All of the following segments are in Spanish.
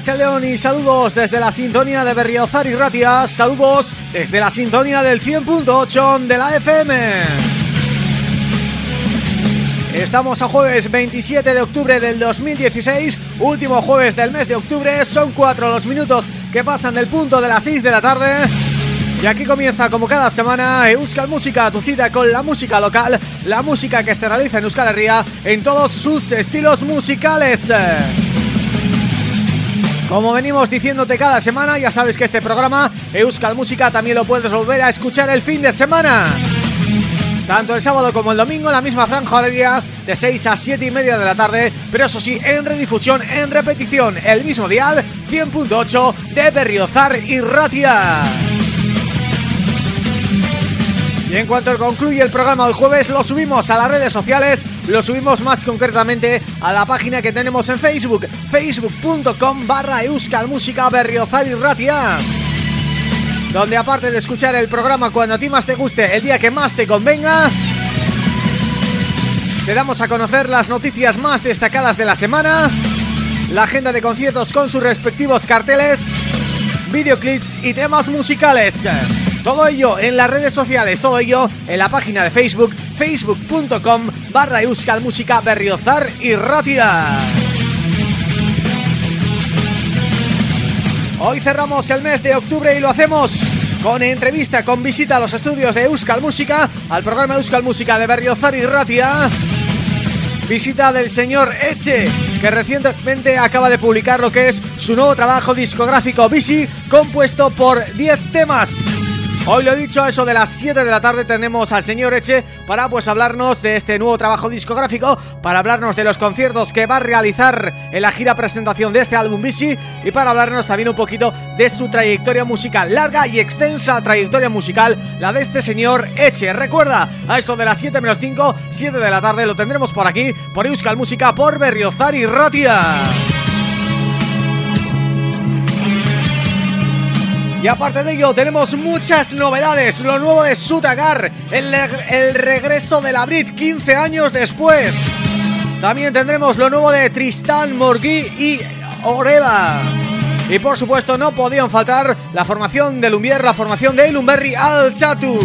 Racha León y saludos desde la sintonía de Berriozar y Ratia, saludos desde la sintonía del 100.8 de la FM. Estamos a jueves 27 de octubre del 2016, último jueves del mes de octubre, son cuatro los minutos que pasan del punto de las 6 de la tarde y aquí comienza como cada semana Euskal Música, tu cita con la música local, la música que se realiza en Euskal Herria en todos sus estilos musicales. Como venimos diciéndote cada semana, ya sabes que este programa, Euskal Música, también lo puedes volver a escuchar el fin de semana. tanto el sábado como el domingo la misma franja horaria de 6 a 7 y media de la tarde, pero eso sí, en redifusión, en repetición, el mismo dial, 100.8 de Berriozar y Ratia. Y en cuanto concluye el programa del jueves, lo subimos a las redes sociales, lo subimos más concretamente a la página que tenemos en Facebook, facebook.com barra Euskal Música Berriozar y Ratia donde aparte de escuchar el programa cuando a ti más te guste, el día que más te convenga, te damos a conocer las noticias más destacadas de la semana, la agenda de conciertos con sus respectivos carteles, videoclips y temas musicales. Todo ello en las redes sociales, todo ello en la página de Facebook, facebook.com barra Euskal Música Berriozar y Ratia. Hoy cerramos el mes de octubre y lo hacemos con entrevista, con visita a los estudios de Euskal Música, al programa Euskal Música de Berriozar y Ratia. Visita del señor Eche, que recientemente acaba de publicar lo que es su nuevo trabajo discográfico Visi, compuesto por 10 temas. Hoy lo he dicho, a eso de las 7 de la tarde tenemos al señor Eche para pues hablarnos de este nuevo trabajo discográfico, para hablarnos de los conciertos que va a realizar en la gira presentación de este álbum Bici y para hablarnos también un poquito de su trayectoria musical, larga y extensa trayectoria musical, la de este señor Eche. Recuerda, a eso de las 7 menos 5, 7 de la tarde lo tendremos por aquí, por Euskal Música, por Berriozar y Ratia. Y aparte de ello tenemos muchas novedades. Lo nuevo de Sutagar el, el regreso de la Brit 15 años después. También tendremos lo nuevo de Tristán Morgui y Oreva Y por supuesto no podían faltar la formación de Lumbier La formación de Lumberry al Chatu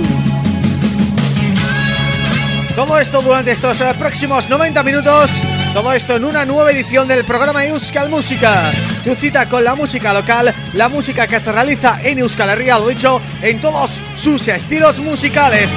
Todo esto durante estos eh, próximos 90 minutos todo esto en una nueva edición del programa Euskal Música. Tu cita con la música local La música que se realiza en Euskal Herria Lo dicho, en todos sus estilos musicales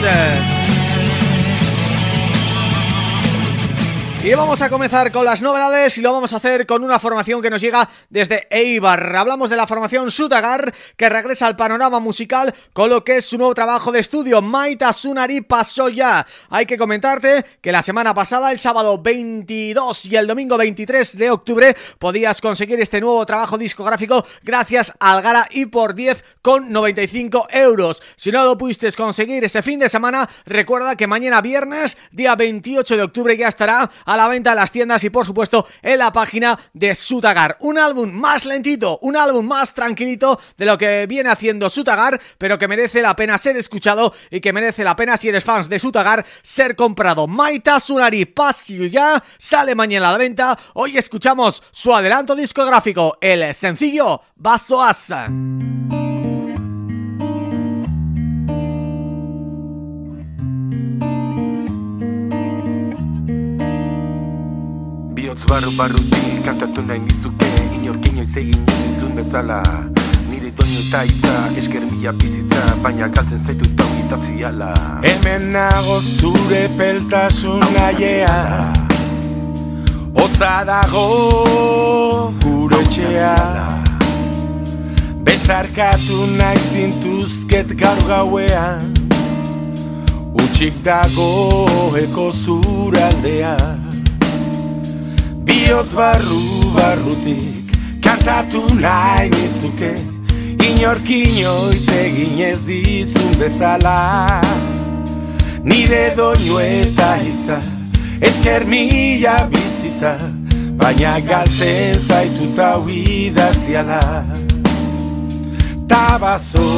Y vamos a comenzar con las novedades y lo vamos a hacer con una formación que nos llega desde Eibar. Hablamos de la formación Sutagar que regresa al panorama musical con lo que es su nuevo trabajo de estudio, Maita Sunari pasó ya. Hay que comentarte que la semana pasada, el sábado 22 y el domingo 23 de octubre, podías conseguir este nuevo trabajo discográfico gracias al Gara y por 10,95 euros. Si no lo pudiste conseguir ese fin de semana, recuerda que mañana viernes, día 28 de octubre, ya estará a la venta en las tiendas y por supuesto en la página de Sutagar. Un álbum más lentito, un álbum más tranquilito de lo que viene haciendo Sutagar, pero que merece la pena ser escuchado y que merece la pena si eres fans de Sutagar ser comprado. Maita Sunari Pasio ya sale mañana a la venta. Hoy escuchamos su adelanto discográfico, el sencillo Baso Asa. Bihotz barru barrutik kantatu nahi nizuke Inork inoiz egin nizun bezala. Nire doinu eta itza esker mila bizitza Baina galtzen zaitu eta hogitatzi ala. Hemen nago zure peltasun naiea Otza dago gure txea Besarkatu nahi zintuzket gaur gauean. Utsik dago eko zuraldean Biotz barru barrutik kantatu nahi nizuke. Inork inoiz egin ez dizun bezala. Nire doinu eta hitza esker mila bizitza Baina galtzen zaituta huidatziala Tabazoa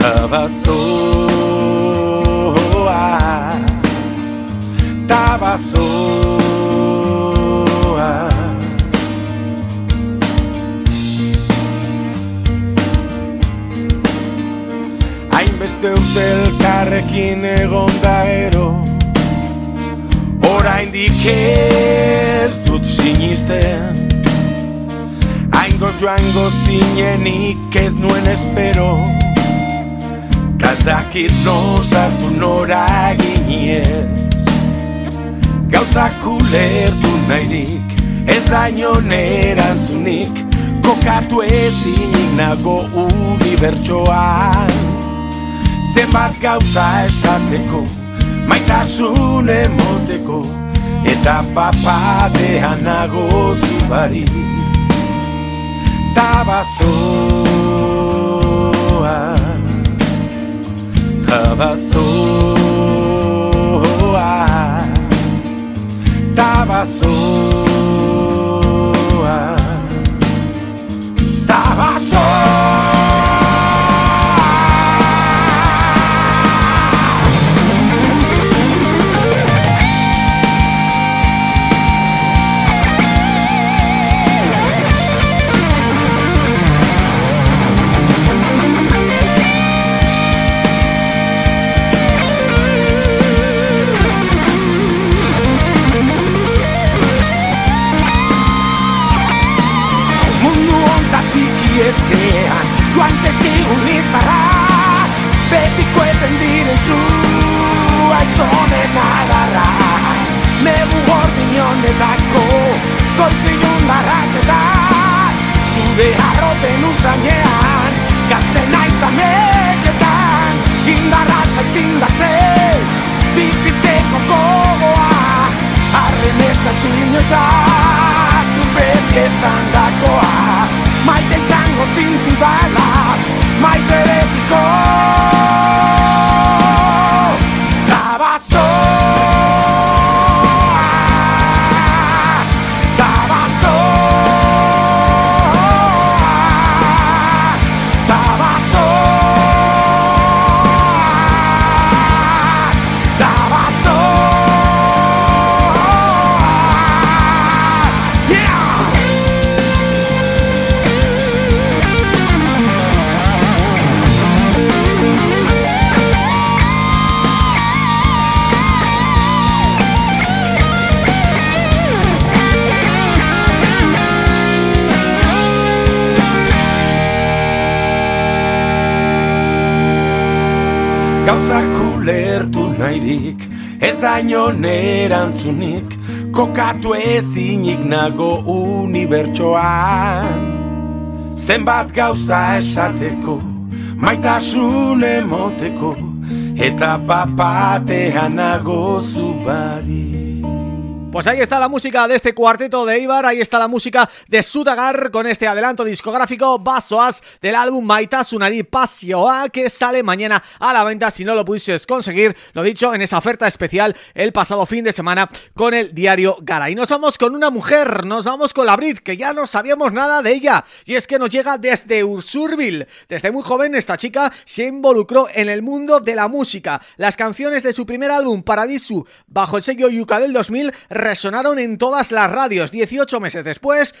Tabazoa tabazoa Hainbeste urte elkarrekin egon da ero. Hora ez dut sinisten. Aingo joango zinenik ez nuen espero. Kazdakit no sartu nora giniez gauzak ulertu nahirik Ez daino nerantzunik Kokatu ezinik nago unibertsoan. Zenbat gauza esateko Maitasun emoteko Eta papadean nago zubari. Tabazoa Tabazoa Tabazoa ezean Joan zezkigun izarra Betiko eten diren zu Aitzonen agarra Negu gordin honetako Goizilun barratxetan Zude harroten usanean Gatzen naizan etxetan Indarra zaitindatzen Bizitzeko gogoa Arren ez da zinezaz Zubet esan dakoa Maite single since thy life, my. Maite eretiko nahirik Ez da inon erantzunik Kokatu ezinik nago unibertsoan. Zenbat gauza esateko Maitasun emoteko Eta papatean nago zubari Pues ahí está la música de este cuarteto de Ibar, ahí está la música de Sudagar con este adelanto discográfico Basoas del álbum Maita Sunari Pasioa que sale mañana a la venta si no lo pudieses conseguir, lo dicho, en esa oferta especial el pasado fin de semana con el diario Gara. Y nos vamos con una mujer, nos vamos con la Brit, que ya no sabíamos nada de ella y es que nos llega desde Ursurville. Desde muy joven esta chica se involucró en el mundo de la música. Las canciones de su primer álbum Paradisu bajo el sello Yuka del 2000 resonaron en todas las radios. 18 meses después,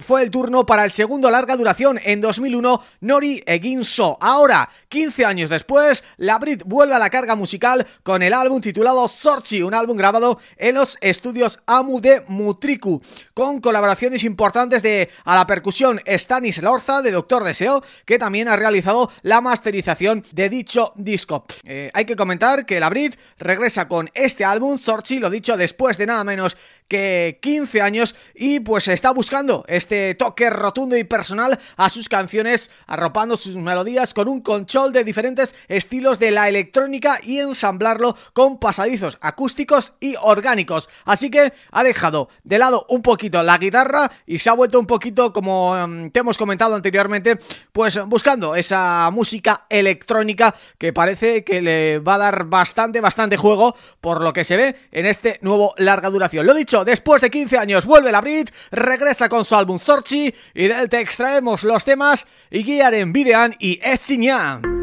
fue el turno para el segundo larga duración en 2001, Nori Eginso. Ahora, 15 años después, la Brit vuelve a la carga musical con el álbum titulado Sorchi, un álbum grabado en los estudios Amu de Mutriku, con colaboraciones importantes de a la percusión Stanis Lorza de Doctor Deseo, que también ha realizado la masterización de dicho disco. Eh, hay que comentar que la Brit regresa con este álbum, Sorchi, lo dicho, después de nada menos que 15 años y pues está buscando este toque rotundo y personal a sus canciones, arropando sus melodías con un control de diferentes estilos de la electrónica y ensamblarlo con pasadizos acústicos y orgánicos. Así que ha dejado de lado un poquito la guitarra y se ha vuelto un poquito, como em, te hemos comentado anteriormente, pues buscando esa música electrónica que parece que le va a dar bastante, bastante juego por lo que se ve en este nuevo larga duración. Lo dicho, después de 15 años vuelve la Brit, regresa con su álbum Sorchi y del te extraemos los temas en Videan y Esiñan.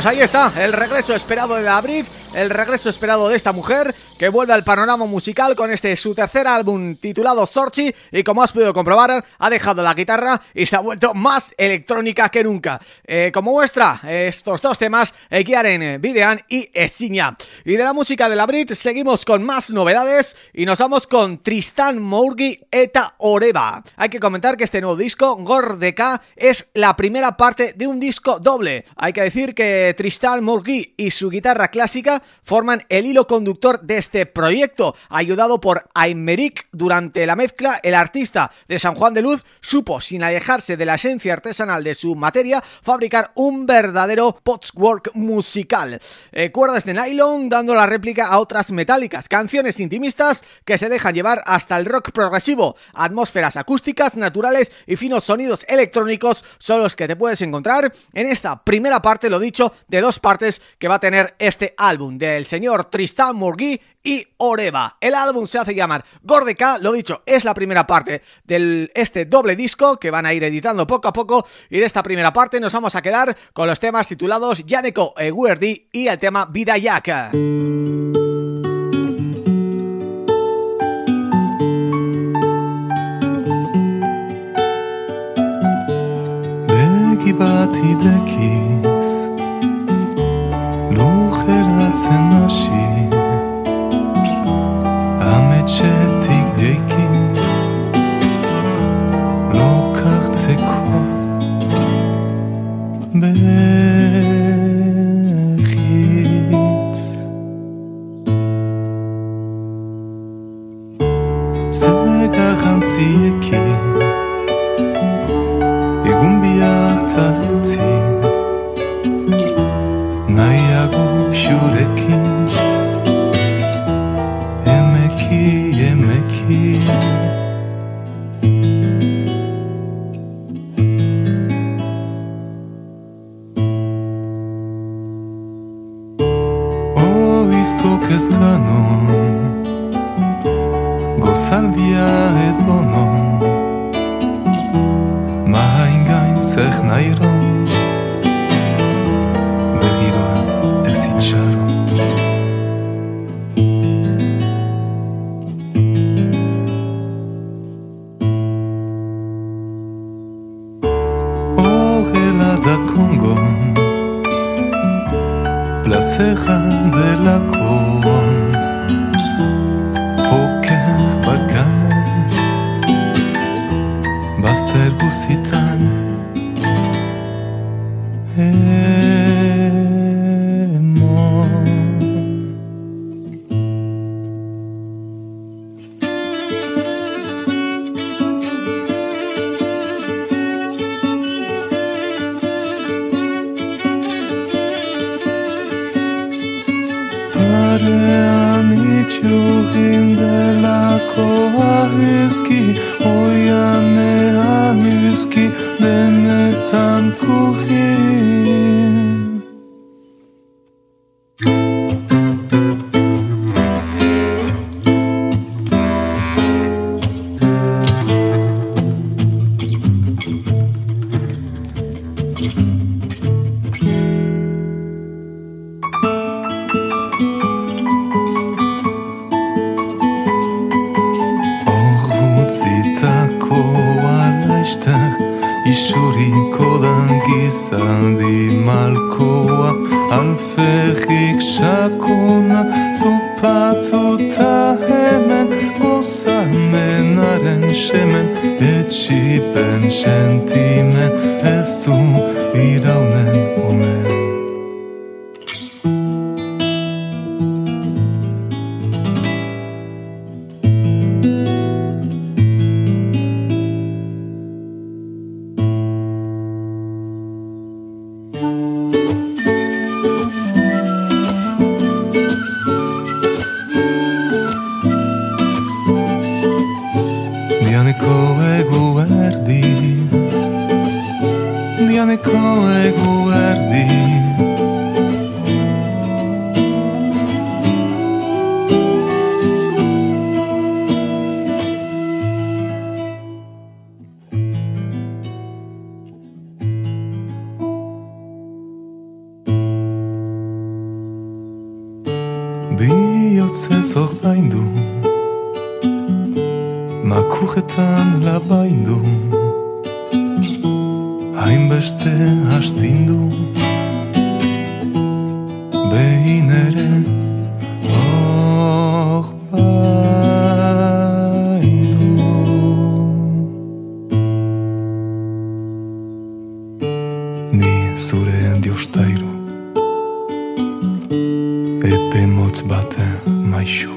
Pues ahí está, el regreso esperado de David, el regreso esperado de esta mujer que vuelve al panorama musical con este su tercer álbum titulado Sorchi y como has podido comprobar ha dejado la guitarra y se ha vuelto más electrónica que nunca. Eh, como muestra estos dos temas, Ekiaren, Videan y Esiña. Y de la música de la Brit seguimos con más novedades y nos vamos con Tristan Mourgi Eta Oreba. Hay que comentar que este nuevo disco, Gordeka, es la primera parte de un disco doble. Hay que decir que Tristan Mourgui y su guitarra clásica forman el hilo conductor de este proyecto. Ayudado por Aymeric durante la mezcla, el artista de San Juan de Luz supo, sin alejarse de la esencia artesanal de su materia, fabricar un verdadero potswork musical. Eh, cuerdas de nylon dando la réplica a otras metálicas, canciones intimistas que se dejan llevar hasta el rock progresivo, atmósferas acústicas, naturales y finos sonidos electrónicos son los que te puedes encontrar en esta primera parte, lo dicho, de dos partes que va a tener este álbum del señor Tristan Murgui y Oreva. El álbum se hace llamar Gordeca, lo dicho, es la primera parte de este doble disco que van a ir editando poco a poco y de esta primera parte nos vamos a quedar con los temas titulados Yaneko Eguerdi y el tema Vida Yaka. serce nosi A meczety gdzieki Lokach cyku Bechic Sekach ancijeki Igumbiach xurekin Emeki, emeki. Oizko kezkanon Gozaldia edonon Mahain gain zeh nahiron placeja de la con Poker bagan Baster busitan Dianeko egu pe moc bate maishu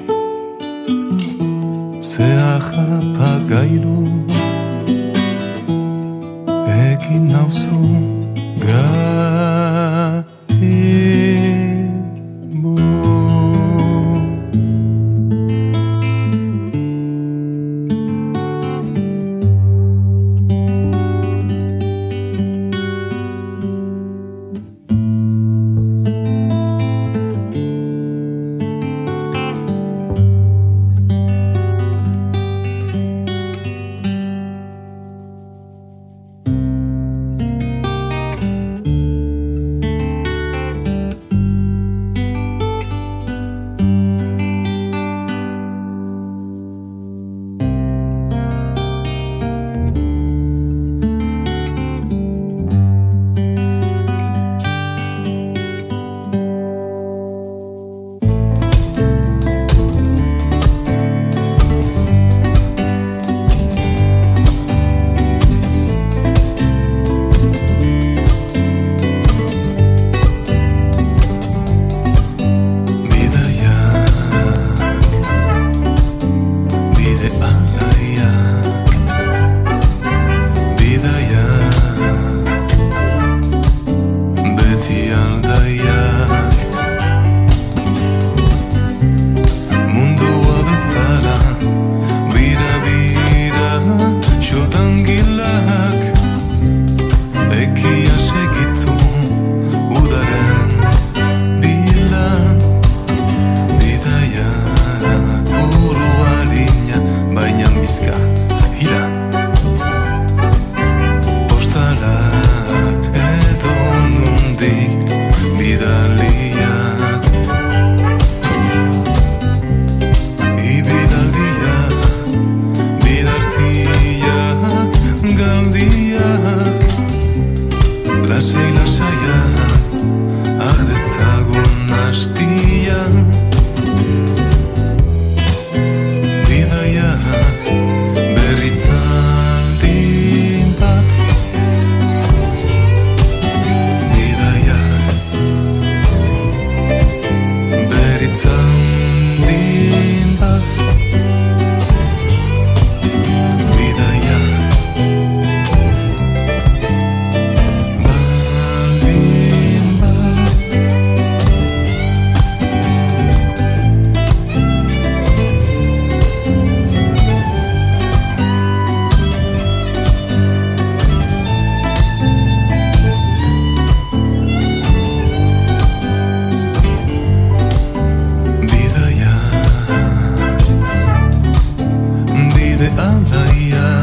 Seacha pagailu Egin nauzu gai Havaya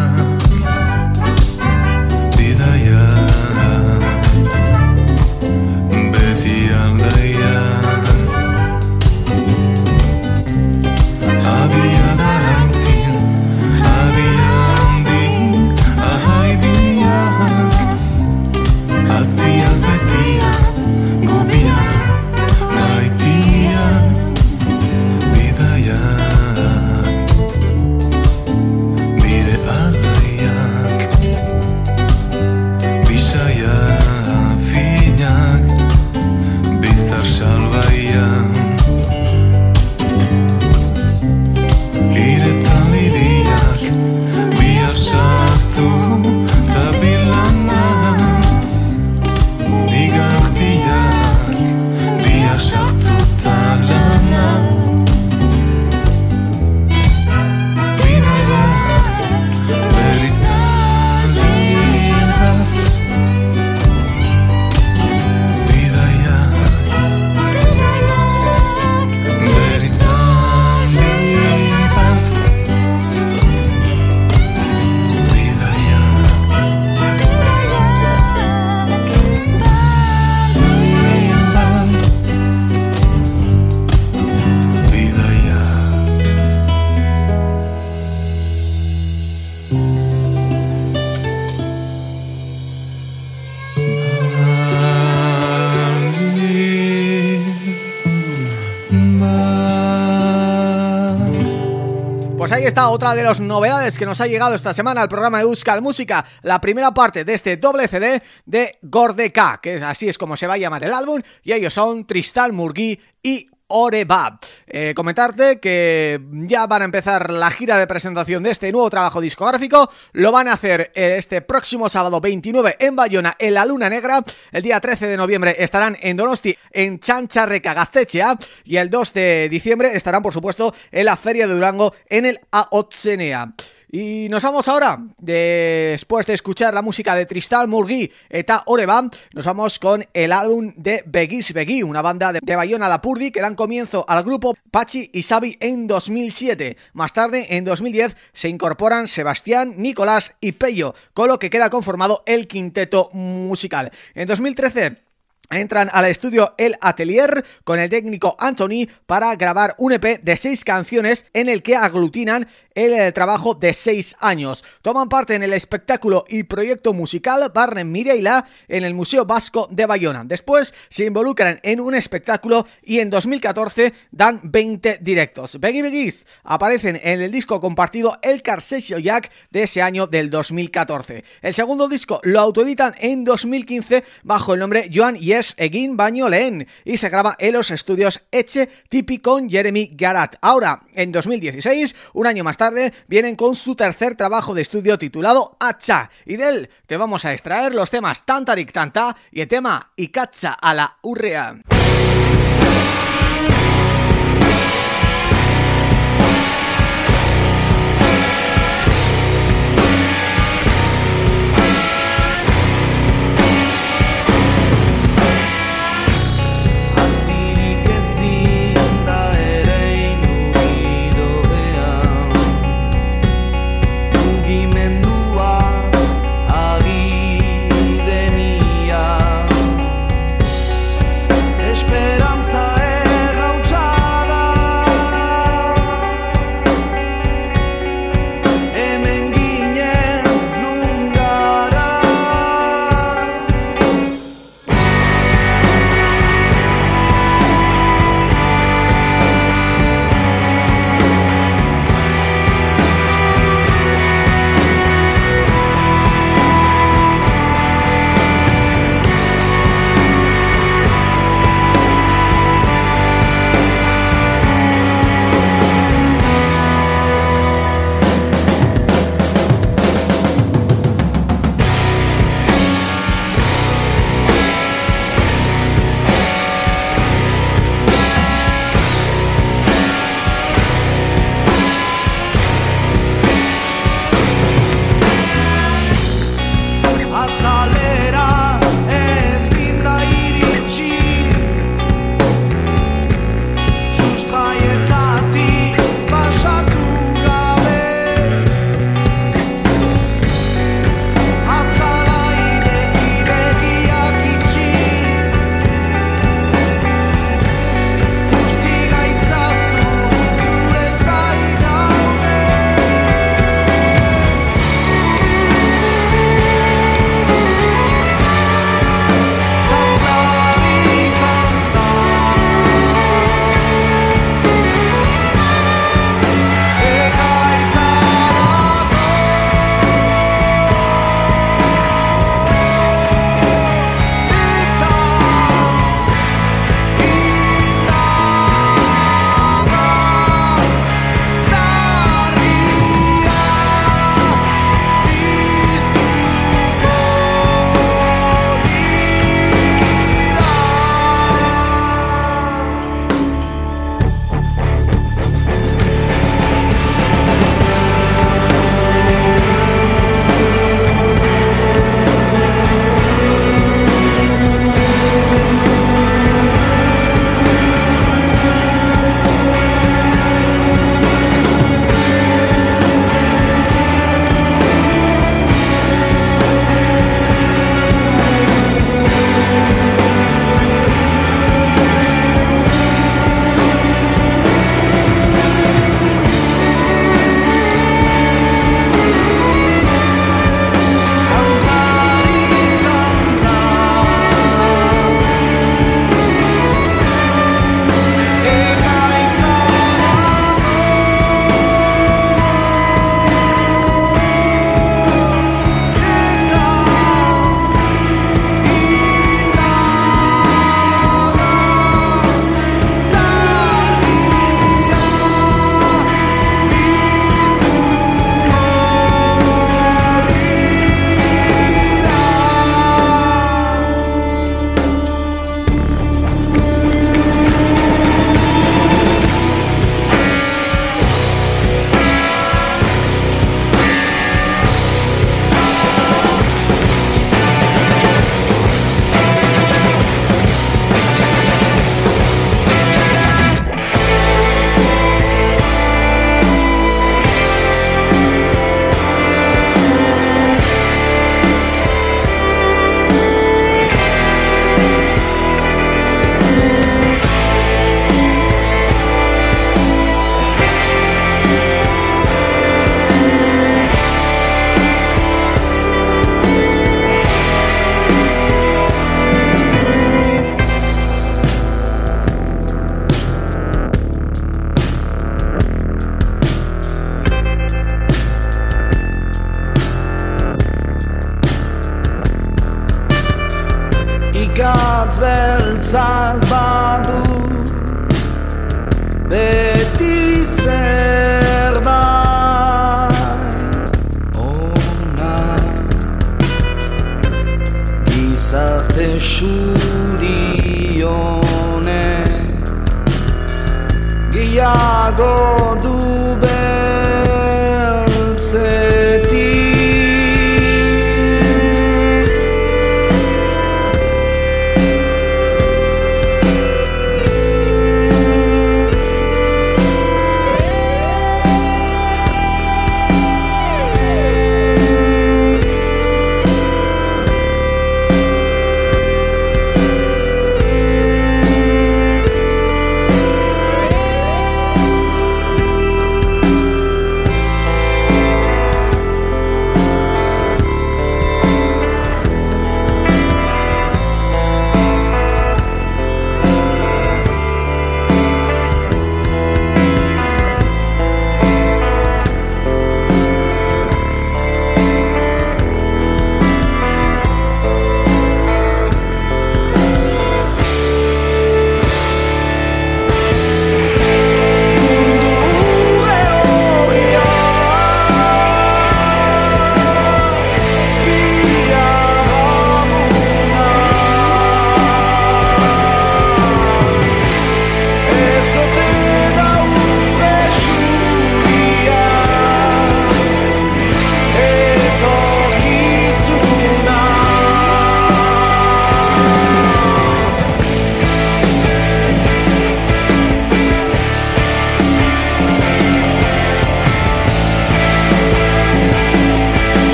está otra de las novedades que nos ha llegado esta semana al programa de Euskal Música, la primera parte de este doble CD de Gordeca, que así es como se va a llamar el álbum, y ellos son Tristan Murgui y Oreba. Eh, comentarte que ya van a empezar la gira de presentación de este nuevo trabajo discográfico. Lo van a hacer eh, este próximo sábado 29 en Bayona, en La Luna Negra. El día 13 de noviembre estarán en Donosti, en Chancharreca Gastechea. Y el 2 de diciembre estarán, por supuesto, en la Feria de Durango, en el Aotsenea. Y nos vamos ahora, después de escuchar la música de Tristal Murgui eta Oreban, nos vamos con el álbum de Begis Begui, una banda de, de Bayona Lapurdi que dan comienzo al grupo Pachi y Xavi en 2007. Más tarde, en 2010, se incorporan Sebastián, Nicolás y Pello, con lo que queda conformado el quinteto musical. En 2013 entran al estudio El Atelier con el técnico Anthony para grabar un EP de seis canciones en el que aglutinan el, trabajo de seis años. Toman parte en el espectáculo y proyecto musical Barren Mireila en el Museo Vasco de Bayona. Después se involucran en un espectáculo y en 2014 dan 20 directos. Beggy Beggies aparecen en el disco compartido El Carsesio Jack de ese año del 2014. El segundo disco lo autoeditan en 2015 bajo el nombre Joan Yes Egin Baño Leen y se graba en los estudios Eche Tipi con Jeremy Garat. Ahora, en 2016, un año más tarde, vienen con su tercer trabajo de estudio titulado Hacha y de él te vamos a extraer los temas Tantarik Tanta y el tema Ikacha a la Urrea.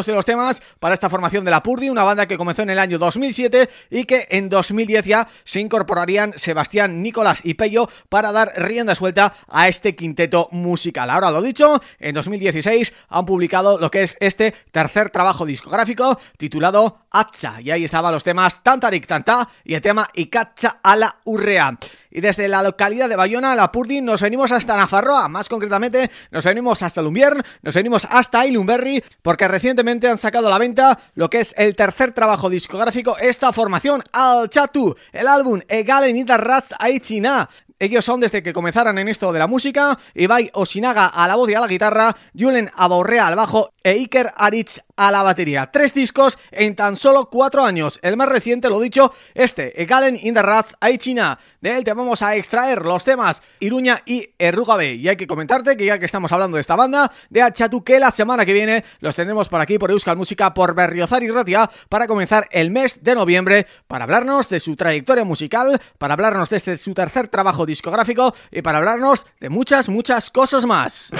Sonando dos de los temas esta formación de la Purdi, una banda que comenzó en el año 2007 y que en 2010 ya se incorporarían Sebastián, Nicolás y Pello para dar rienda suelta a este quinteto musical. Ahora lo dicho, en 2016 han publicado lo que es este tercer trabajo discográfico titulado Atcha y ahí estaban los temas Tantarik Tanta y el tema Ikacha a la Urrea. Y desde la localidad de Bayona, la Purdi, nos venimos hasta Nafarroa, más concretamente nos venimos hasta Lumbiern, nos venimos hasta Ilumberri, porque recientemente han sacado a la venta lo que es el tercer trabajo discográfico, esta formación, Al Chatu, el álbum Egalen Rats Aichina, ellos son desde que comenzaron en esto de la música, Ibai Osinaga a la voz y a la guitarra, Julen Aborrea al bajo e Iker Aritz a la batería. Tres discos en tan solo cuatro años. El más reciente, lo dicho, este, Egalen in the Rats China. De él te vamos a extraer los temas Iruña y Errugabe. Y hay que comentarte que ya que estamos hablando de esta banda, de Achatu, que la semana que viene los tendremos por aquí, por Euskal Música, por Berriozar y Ratia, para comenzar el mes de noviembre, para hablarnos de su trayectoria musical, para hablarnos de este, su tercer trabajo discográfico y para hablarnos de muchas, muchas cosas más.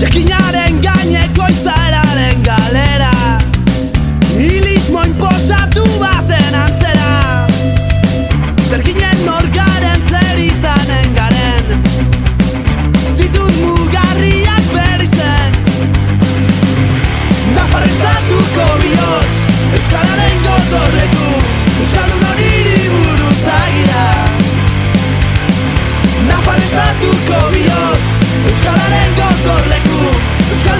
Jakinaren gaineko izararen galera It's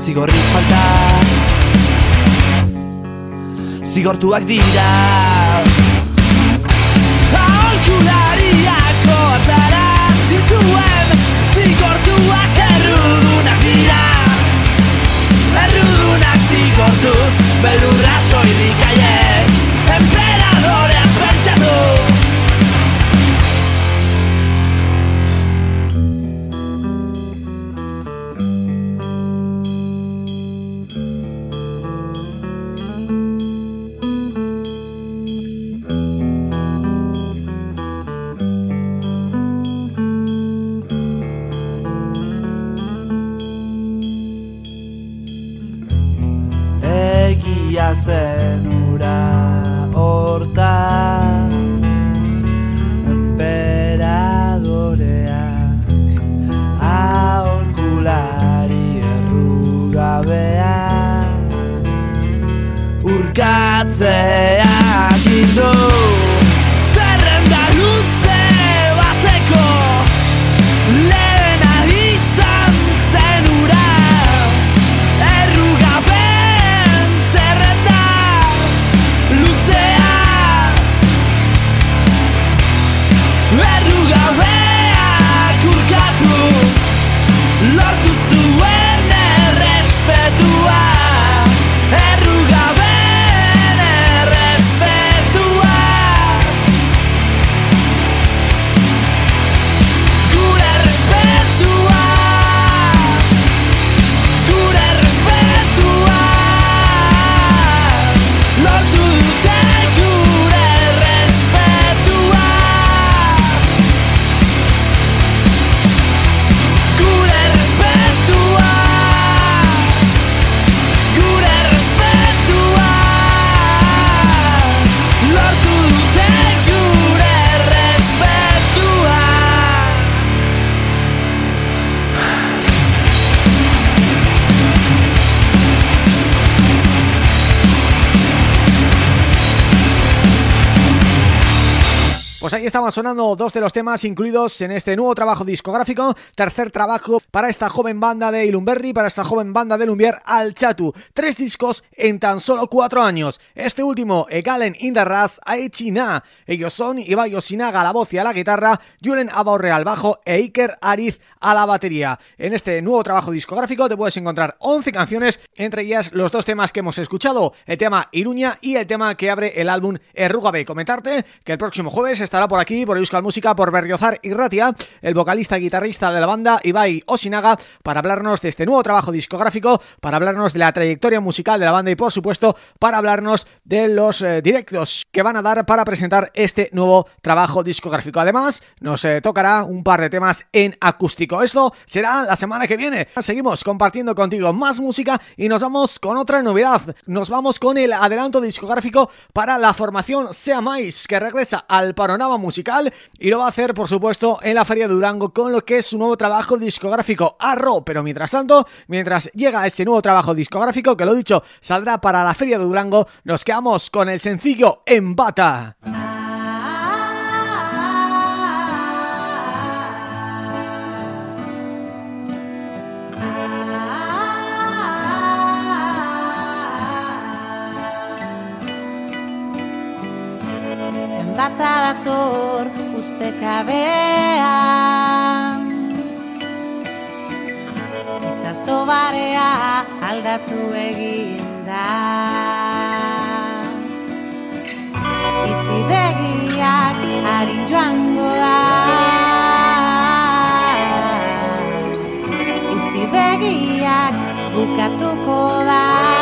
zigorrik falta. Zigortuak dira. Aholkulariak hortara zizuen Zigortuak errudunak dira. Errudunak zigortuz Belurra soilik aiek sonando dos de los temas incluidos en este nuevo trabajo discográfico, tercer trabajo para esta joven banda de Ilumberri, para esta joven banda de Lumbier Al Chatu. Tres discos en tan solo cuatro años. Este último, Egalen Indarraz Aichina. Ellos son Ibai Osinaga a la voz y a la guitarra, Julen Abaurre al bajo e Iker Ariz a la batería. En este nuevo trabajo discográfico te puedes encontrar 11 canciones, entre ellas los dos temas que hemos escuchado, el tema Iruña y el tema que abre el álbum Errugabe. Comentarte que el próximo jueves estará por aquí, por Euskal Música, por Berriozar y Ratia, el vocalista y guitarrista de la banda Ibai Osinaga, para hablarnos de este nuevo trabajo discográfico, para hablarnos de la trayectoria musical de la banda y por supuesto para hablarnos de los eh, directos que van a dar para presentar este nuevo trabajo discográfico. Además, nos eh, tocará un par de temas en acústico. Esto será la semana que viene. Seguimos compartiendo contigo más música y nos vamos con otra novedad. Nos vamos con el adelanto discográfico para la formación Sea Mais, que regresa al panorama musical y lo va a hacer, por supuesto, en la Feria de Durango con lo que es su nuevo trabajo discográfico, Arro. Pero mientras tanto, mientras llega ese nuevo trabajo discográfico, que lo dicho, saldrá para la Feria de Durango, nos quedamos con el sencillo En Bata. bata dator uste kabean Itzazo barea aldatu egin da Itzi begiak harin joango da. Itzi begiak bukatuko da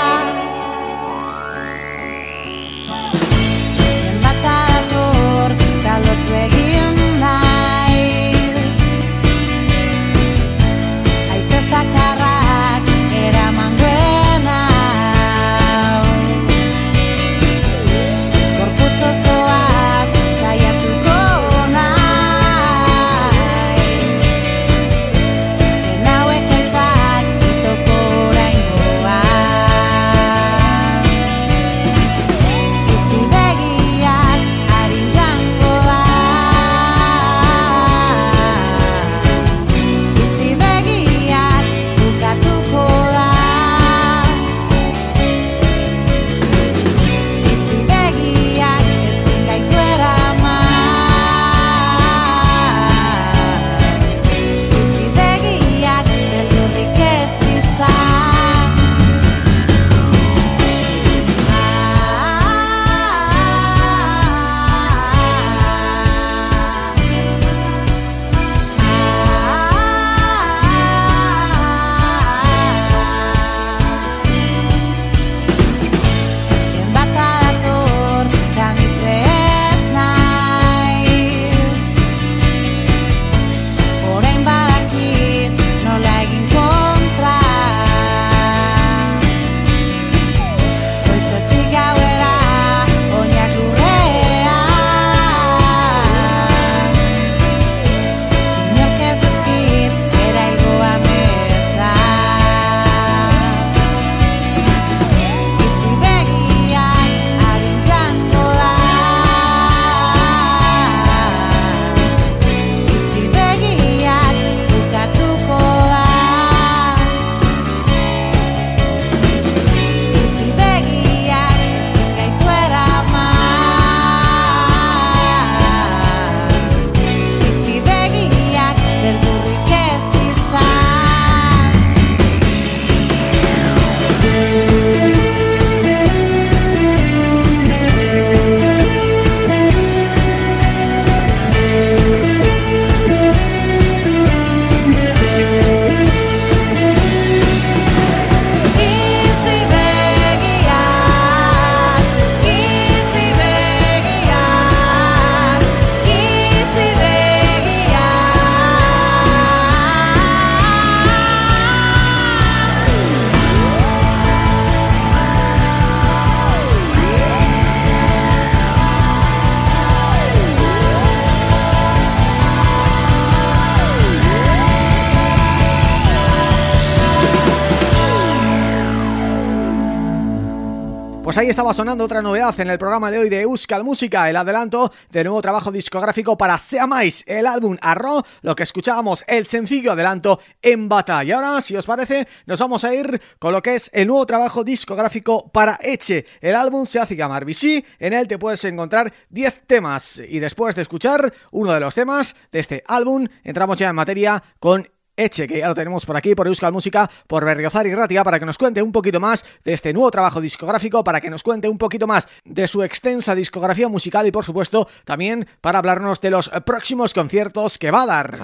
ahí estaba sonando otra novedad en el programa de hoy de Euskal Música, el adelanto de nuevo trabajo discográfico para Seamais, el álbum Arro, lo que escuchábamos, el sencillo adelanto en Bata. Y ahora, si os parece, nos vamos a ir con lo que es el nuevo trabajo discográfico para Eche. El álbum se hace llamar Vichy, en él te puedes encontrar 10 temas y después de escuchar uno de los temas de este álbum, entramos ya en materia con Eche, que ya lo tenemos por aquí, por Euskal Música, por Berriozar y Ratia, para que nos cuente un poquito más de este nuevo trabajo discográfico, para que nos cuente un poquito más de su extensa discografía musical y, por supuesto, también para hablarnos de los próximos conciertos que va a dar.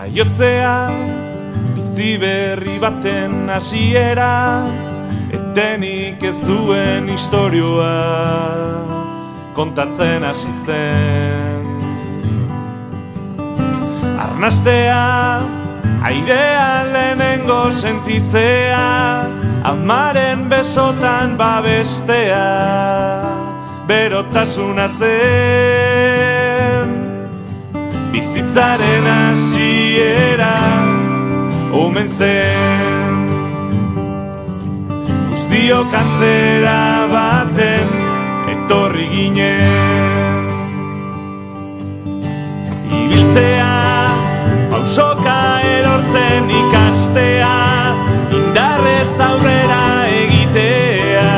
Airean lehenengo sentitzea, amaren besotan babestea, berotasuna zen. Bizitzaren hasiera omen zen Guztio kantzera baten etorri ginen Ibiltzea, pausoka erortzen ikastea Indarrez aurrera egitea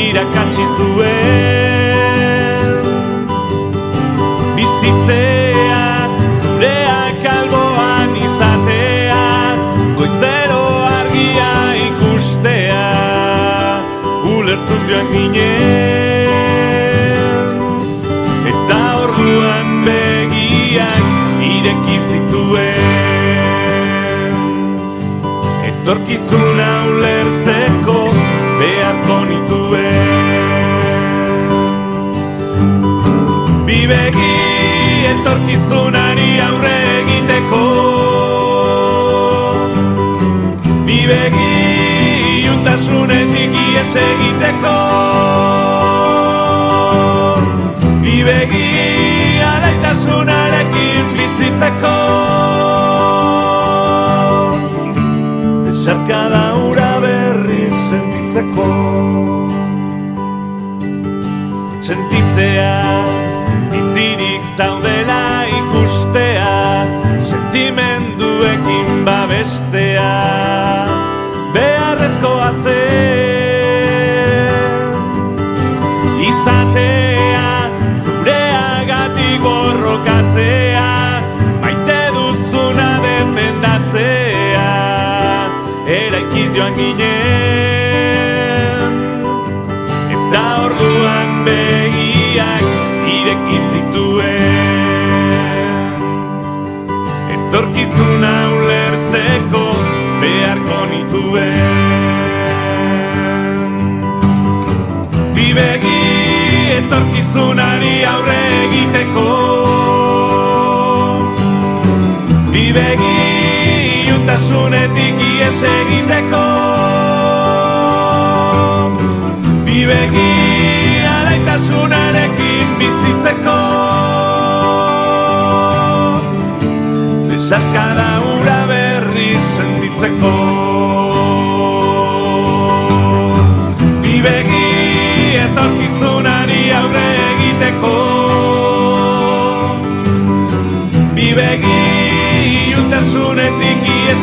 Irakatsi zuen. Bizitzea zureak alboan izatea goizero argia ikustea ulertuz joan ginen etorkizuna ulertzeko beharko nituen. Bibegi etorkizunari aurre egiteko. Bibegi iuntasunetik ies egiteko. Bibegi alaitasunarekin bizitzeko Besarkada ura berri sentitzeko. Sentitzea bizirik zaudela ikustea sentimenduekin babestea. Beharrezkoa zen joan ginen. Eta orduan begiak ireki zituen. Etorkizuna ulertzeko beharko nituen. Bibegi etorkizunari aurre egiteko iuntasunetik ies egiteko. Bibegi alaitasunarekin bizitzeko. Besarkada ura berri sentitzeko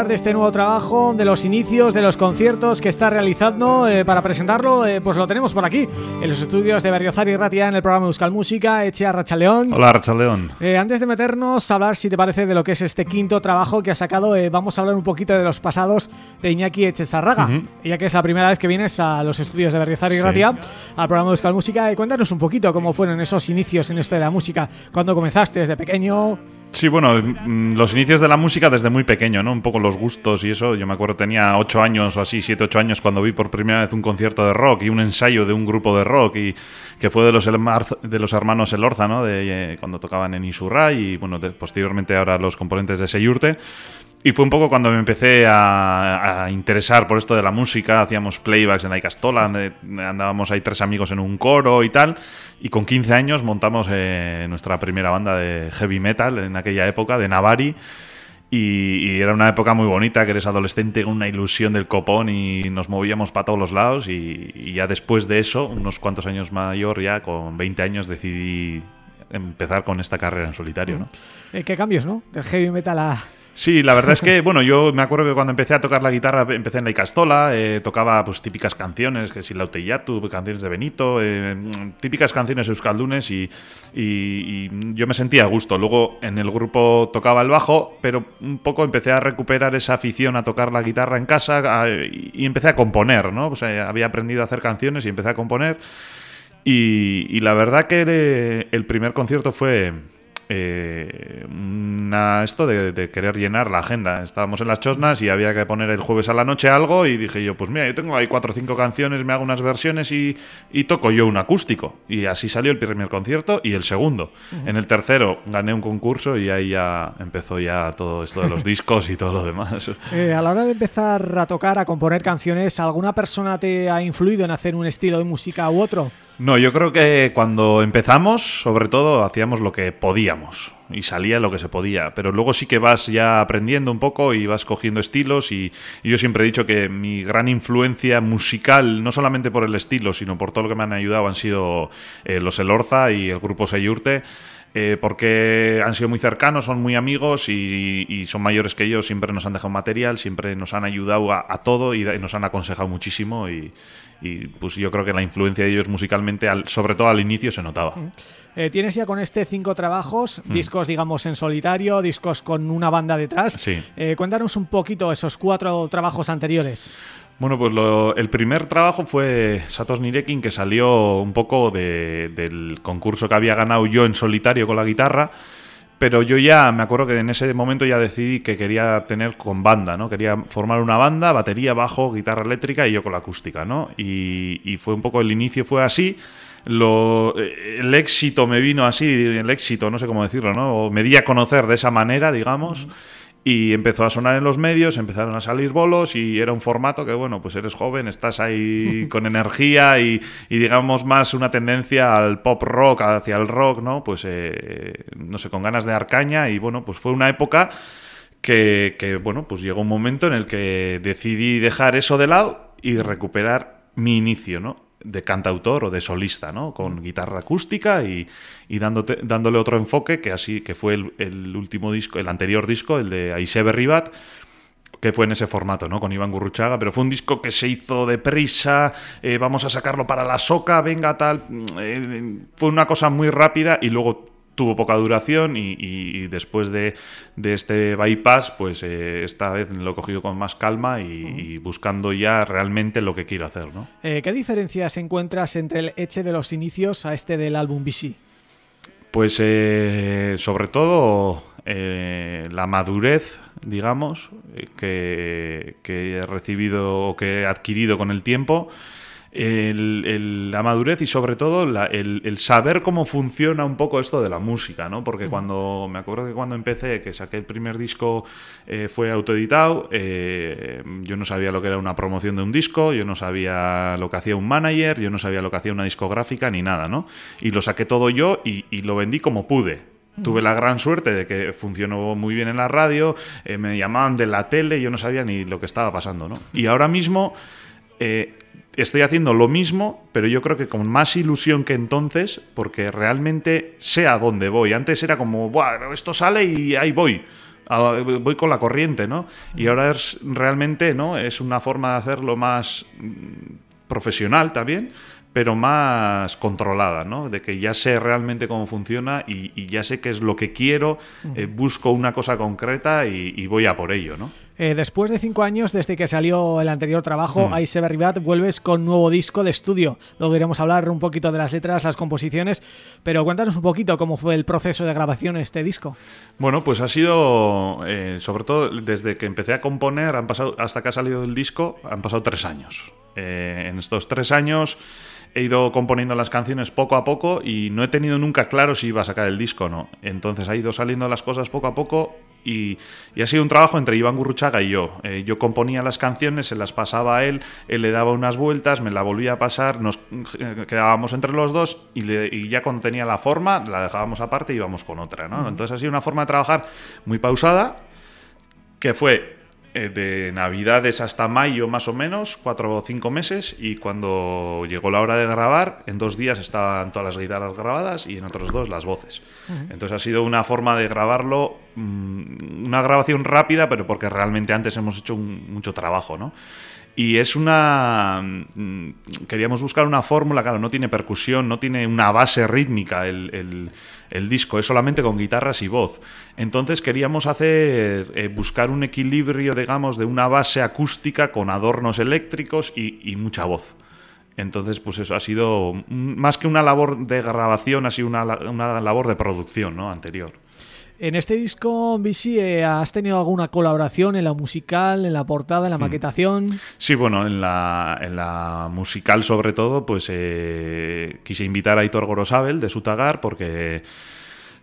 hablar de este nuevo trabajo, de los inicios, de los conciertos que está realizando, eh, para presentarlo, eh, pues lo tenemos por aquí, en los estudios de Berriozar y Ratia, en el programa Euskal Música, Eche a Rachaleón. Hola, Rachaleón. Eh, antes de meternos a hablar, si te parece, de lo que es este quinto trabajo que ha sacado, eh, vamos a hablar un poquito de los pasados de Iñaki Echezarraga, Ujú. ya que es la primera vez que vienes a los estudios de Berriozar y Sí. Ratia, al programa Euskal Música. Cuéntanos un poquito cómo fueron esos inicios en esto de la música, cuando comenzaste desde pequeño, Sí, bueno, mm, los inicios de la música desde muy pequeño, ¿no? Un poco los gustos y eso. Yo me acuerdo, tenía 8 años o así, 7, 8 años, cuando vi por primera vez un concierto de rock y un ensayo de un grupo de rock y que fue de los, de los hermanos Elorza, ¿no? De, eh, cuando tocaban en Isurra y, bueno, de- posteriormente ahora los componentes de Seyurte. Y fue un poco cuando me empecé a, a interesar por esto de la música. Hacíamos playbacks en la Icastola, andábamos ahí tres amigos en un coro y tal. Y con 15 años montamos eh, nuestra primera banda de heavy metal en aquella época, de Navari. Y, y era una época muy bonita, que eres adolescente con una ilusión del copón y nos movíamos para todos los lados. Y, y ya después de eso, unos cuantos años mayor, ya con 20 años, decidí empezar con esta carrera en solitario, ¿no? Eh, ¿Qué cambios, no? Del heavy metal a... Sí, la verdad es que, bueno, yo me acuerdo que cuando empecé a tocar la guitarra, empecé en la Icastola, eh, tocaba pues típicas canciones, que si Lauteyatu, canciones de Benito, eh, típicas canciones euskaldunes y, y, y yo me sentía a gusto. Luego en el grupo tocaba el bajo, pero un poco empecé a recuperar esa afición a tocar la guitarra en casa y, empecé a componer, ¿no? O sea, había aprendido a hacer canciones y empecé a componer. Y, la verdad que el, el primer concierto fue eh, una- esto de, de querer llenar la agenda. Estábamos en las chosnas y había que poner el jueves a la noche algo y dije yo, pues mira, yo tengo ahí cuatro o cinco canciones, me hago unas versiones y, y toco yo un acústico. Y así salió el primer concierto y el segundo. En el tercero gané un concurso y ahí ya empezó ya todo esto de los discos y todo lo demás. Eh, a la hora de empezar a tocar, a componer canciones, ¿alguna persona te ha influido en hacer un estilo de música u otro? No, yo creo que cuando empezamos, sobre todo, hacíamos lo que podíamos y salía lo que se podía. Pero luego sí que vas ya aprendiendo un poco y vas cogiendo estilos. Y, yo siempre he dicho que mi gran influencia musical, no solamente por el estilo, sino por todo lo que me han ayudado, han sido eh, los Elorza y el grupo Seyurte. Eh, porque han sido muy cercanos, son muy amigos y, y son mayores que yo, siempre nos han dejado material, siempre nos han ayudado a, a todo y, nos han aconsejado muchísimo y, y, pues yo creo que la influencia de ellos musicalmente, al- sobre todo al inicio, se notaba. Eh, tienes ya con este cinco trabajos, Mm. discos digamos en solitario, discos con una banda detrás. Sí. Eh, cuéntanos un poquito esos cuatro trabajos anteriores. Bueno, pues lo- el primer trabajo fue Satos Nirekin, que salió un poco de- del concurso que había ganado yo en solitario con la guitarra. Pero yo ya me acuerdo que en ese momento ya decidí que quería tener con banda, ¿no? Quería formar una banda, batería, bajo, guitarra eléctrica y yo con la acústica, ¿no? Y, y fue un poco el inicio fue así. Lo, el éxito me vino así, el éxito, no sé cómo decirlo, ¿no? O me di a conocer de esa manera, digamos. Y empezó a sonar en los medios, empezaron a salir bolos y era un formato que, bueno, pues eres joven, estás ahí con energía y, y digamos más una tendencia al pop rock, hacia el rock, ¿no? Pues, eh, no sé, con ganas de arcaña y, bueno, pues fue una época que, que, bueno, pues llegó un momento en el que decidí dejar eso de lado y recuperar mi inicio, ¿no? De cantautor o de solista, ¿no? Con guitarra acústica y, y dándote- dándole otro enfoque que así que fue el, el último disco, el anterior disco, el de Aisebe Ribat, que fue en ese formato, ¿no? Con Iván Gurruchaga, pero fue un disco que se hizo deprisa, eh, vamos a sacarlo para la soca, venga, tal. mm, eh, fue una cosa muy rápida y luego tuvo poca duración y, después de, de este bypass, pues eh, esta vez lo he cogido con más calma y, y buscando ya realmente lo que quiero hacer, ¿no? Eh, ¿Qué diferencias encuentras entre el Eche de los inicios a este del álbum BC? Pues eh, sobre todo eh, la madurez, digamos, que, que he recibido o que he adquirido con el tiempo. El- el- la madurez y sobre todo la- el, el saber cómo funciona un poco esto de la música, ¿no? Porque cuando me acuerdo que cuando empecé, que saqué el primer disco, eh, fue autoeditado, eh, yo no sabía lo que era una promoción de un disco, yo no sabía lo que hacía un manager, yo no sabía lo que hacía una discográfica ni nada, ¿no? Y lo saqué todo yo y, y lo vendí como pude. Tuve la gran suerte de que funcionó muy bien en la radio, eh, me llamaban de la tele, yo no sabía ni lo que estaba pasando, ¿no? Y ahora mismo eh, estoy haciendo lo mismo, pero yo creo que con más ilusión que entonces, porque realmente sé a dónde voy. Antes era como, Buah, esto sale y ahí voy. Ah, Voy con la corriente, ¿no? Y ahora es realmente, ¿no? Es una forma de hacerlo más mm, profesional también, pero más controlada, ¿no? De que ya sé realmente cómo funciona y, y ya sé qué es lo que quiero, eh, busco una cosa concreta y, y voy a por ello, ¿no? Eh, después de cinco años desde que salió el anterior trabajo, mm. Ice Ribat, vuelves con nuevo disco de estudio. Luego iremos a hablar un poquito de las letras, las composiciones, pero cuéntanos un poquito cómo fue el proceso de grabación de este disco. Bueno, pues ha sido, eh, sobre todo desde que empecé a componer, han pasado hasta que ha salido el disco, han pasado tres años. Eh, en estos tres años he ido componiendo las canciones poco a poco y no he tenido nunca claro si iba a sacar el disco o no. Entonces ha ido saliendo las cosas poco a poco y, ha sido un trabajo entre Iván Gurruchaga y yo. Eh, yo componía las canciones, se las pasaba a él, él le daba unas vueltas, me la volvía a pasar, nos eh, quedábamos entre los dos y, ya cuando tenía la forma la dejábamos aparte y íbamos con otra. ¿no? Entonces ha sido una forma de trabajar muy pausada que fue de Navidades hasta mayo más o menos, cuatro o cinco meses, y cuando llegó la hora de grabar, en dos días estaban todas las guitarras grabadas y en otros dos las voces. Entonces ha sido una forma de grabarlo, mm, una grabación rápida, pero porque realmente antes hemos hecho mucho trabajo, ¿no? Y es una... Mm, queríamos buscar una fórmula, claro, no tiene percusión, no tiene una base rítmica el, disco, es solamente con guitarras y voz. Entonces queríamos hacer, eh, buscar un equilibrio, digamos, de una base acústica con adornos eléctricos y, mucha voz. Entonces, pues eso ha sido, más que una labor de grabación, ha sido una, una labor de producción ¿no? anterior. En este disco, Bici, eh, ¿has tenido alguna colaboración en la musical, en la portada, en la hmm. maquetación? Sí, bueno, en la, en la musical sobre todo, pues eh, quise invitar a Hitor Gorosabel de Sutagar porque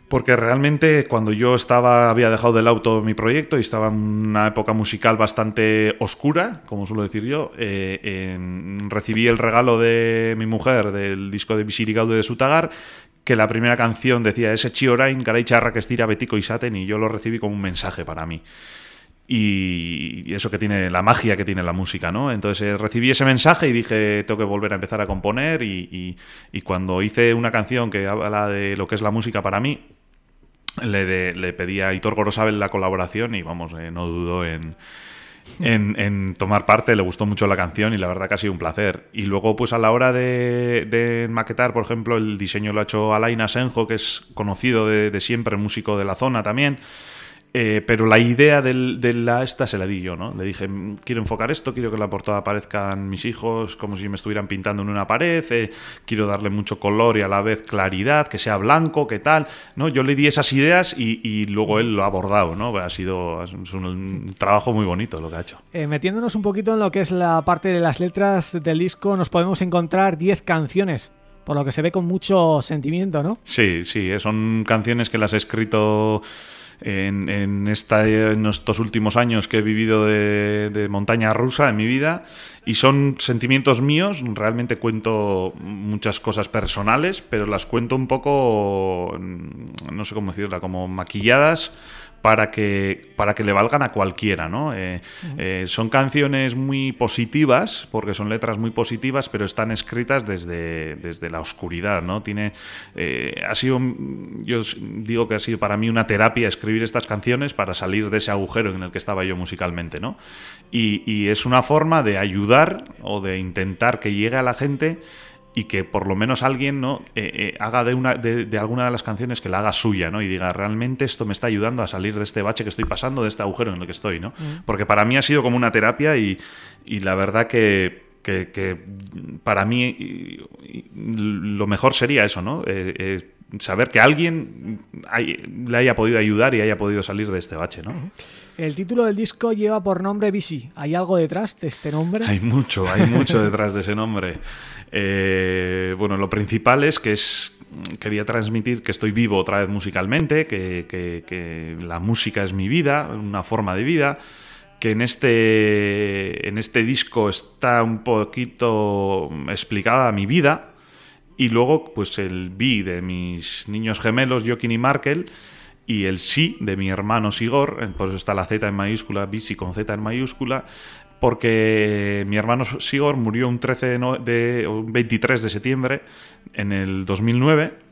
porque realmente cuando yo estaba había dejado de lado todo mi proyecto y estaba en una época musical bastante oscura, como suelo decir yo, eh, recibí el regalo de mi mujer del disco de Visirigaude de Sutagar que la primera canción decía ese chiorain, caray charra que estira betico y saten y yo lo recibí como un mensaje para mí. Y eso que tiene, la magia que tiene la música, ¿no? Entonces eh, recibí ese mensaje y dije, tengo que volver a empezar a componer y, cuando hice una canción que habla de lo que es la música para mí, le, le pedí a Hitor Gorosabel la colaboración y vamos, eh, no dudo en en, tomar parte, le gustó mucho la canción y la verdad que ha sido un placer. Y luego, pues a la hora de, maquetar, por ejemplo, el diseño lo ha hecho Alain Asenjo, que es conocido de siempre, músico de la zona también. Eh, pero la idea de la esta se la di yo, ¿no? Le dije, quiero enfocar esto, quiero que en la portada aparezcan mis hijos como si me estuvieran pintando en una pared, eh, quiero darle mucho color y a la vez claridad, que sea blanco, que tal, ¿no? Yo le di esas ideas y, luego él lo ha abordado, ¿no? Ha sido un, trabajo muy bonito lo que ha hecho. Eh, metiéndonos un poquito en lo que es la parte de las letras del disco, nos podemos encontrar 10 canciones por lo que se ve con mucho sentimiento, ¿no? Sí, sí, son canciones que las he escrito en, esta, en estos últimos años que he vivido de, montaña rusa en mi vida y son sentimientos míos, realmente cuento muchas cosas personales, pero las cuento un poco, no sé cómo decirla, como maquilladas para que, para que le valgan a cualquiera, ¿no? Eh, eh, son canciones muy positivas, porque son letras muy positivas, pero están escritas desde, desde la oscuridad, ¿no? Tiene, eh, ha sido, yo digo que ha sido para mí una terapia escribir estas canciones para salir de ese agujero en el que estaba yo musicalmente, ¿no? Y, y es una forma de ayudar o de intentar que llegue a la gente y que por lo menos alguien no eh, eh, haga de, una, de, alguna de las canciones que la haga suya ¿no? y diga realmente esto me está ayudando a salir de este bache que estoy pasando, de este agujero en el que estoy. ¿no? Mm. Porque para mí ha sido como una terapia y, la verdad que, que, para mí lo mejor sería eso, ¿no? Eh, saber que alguien le haya podido ayudar y haya podido salir de este bache, ¿no? El título del disco lleva por nombre Bici. ¿Hay algo detrás de este nombre? Hay mucho, hay mucho detrás de ese nombre. Eh, bueno, lo principal es que es quería transmitir que estoy vivo otra vez musicalmente, que, la música es mi vida, una forma de vida, que en este, en este disco está un poquito explicada mi vida, y luego pues el B de mis niños gemelos, Joaquín y Markel, y el sí de mi hermano Sigor, eh, por eso está la Z en mayúscula, Bici con Z en mayúscula, porque mi hermano Sigor murió un, 13 de, 23 de septiembre en el 2009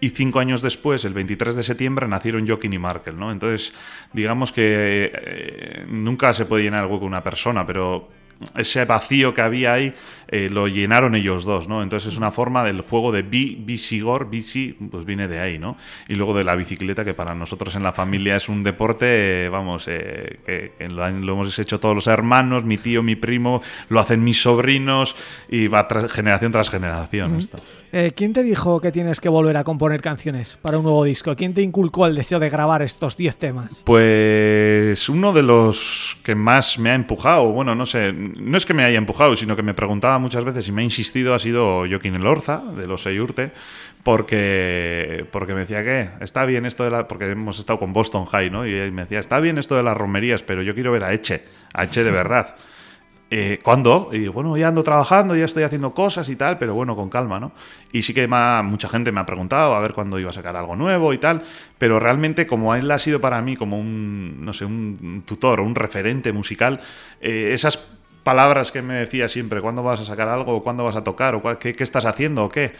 y cinco años después, el 23 de septiembre, nacieron Joaquín y Markel, ¿no? Entonces, digamos que eh, nunca se puede llenar el hueco una persona, pero ese vacío que había ahí eh, lo llenaron ellos dos, ¿no? Entonces es una forma del juego de bi, bisigor, bici, pues viene de ahí, ¿no? Y luego de la bicicleta, que para nosotros en la familia es un deporte, eh, vamos, eh, que, que lo, han- lo hemos hecho todos los hermanos, mi tío, mi primo, lo hacen mis sobrinos y va tras- generación tras generación. esto. Eh, ¿Quién te dijo que tienes que volver a componer canciones para un nuevo disco? ¿Quién te inculcó el deseo de grabar estos 10 temas? Pues uno de los que más me ha empujado, bueno, no sé, no es que me haya empujado, sino que me preguntaba muchas veces y me ha insistido, ha sido Joaquín Elorza, de los Eyurte, porque, porque me decía que está bien esto de la... porque hemos estado con Boston High, ¿no? Y él me decía, está bien esto de las romerías, pero yo quiero ver a Eche, a Eche de verdad. Eh, ¿Cuándo? Y digo, bueno, ya ando trabajando, ya estoy haciendo cosas y tal, pero bueno, con calma, ¿no? Y sí que ha- mucha gente me ha preguntado a ver cuándo iba a sacar algo nuevo y tal, pero realmente como él ha sido para mí como un, no sé, un tutor, un referente musical, eh, esas palabras que me decía siempre, ¿cuándo vas a sacar algo? ¿Cuándo vas a tocar? ¿O qué, qué estás haciendo? ¿O qué?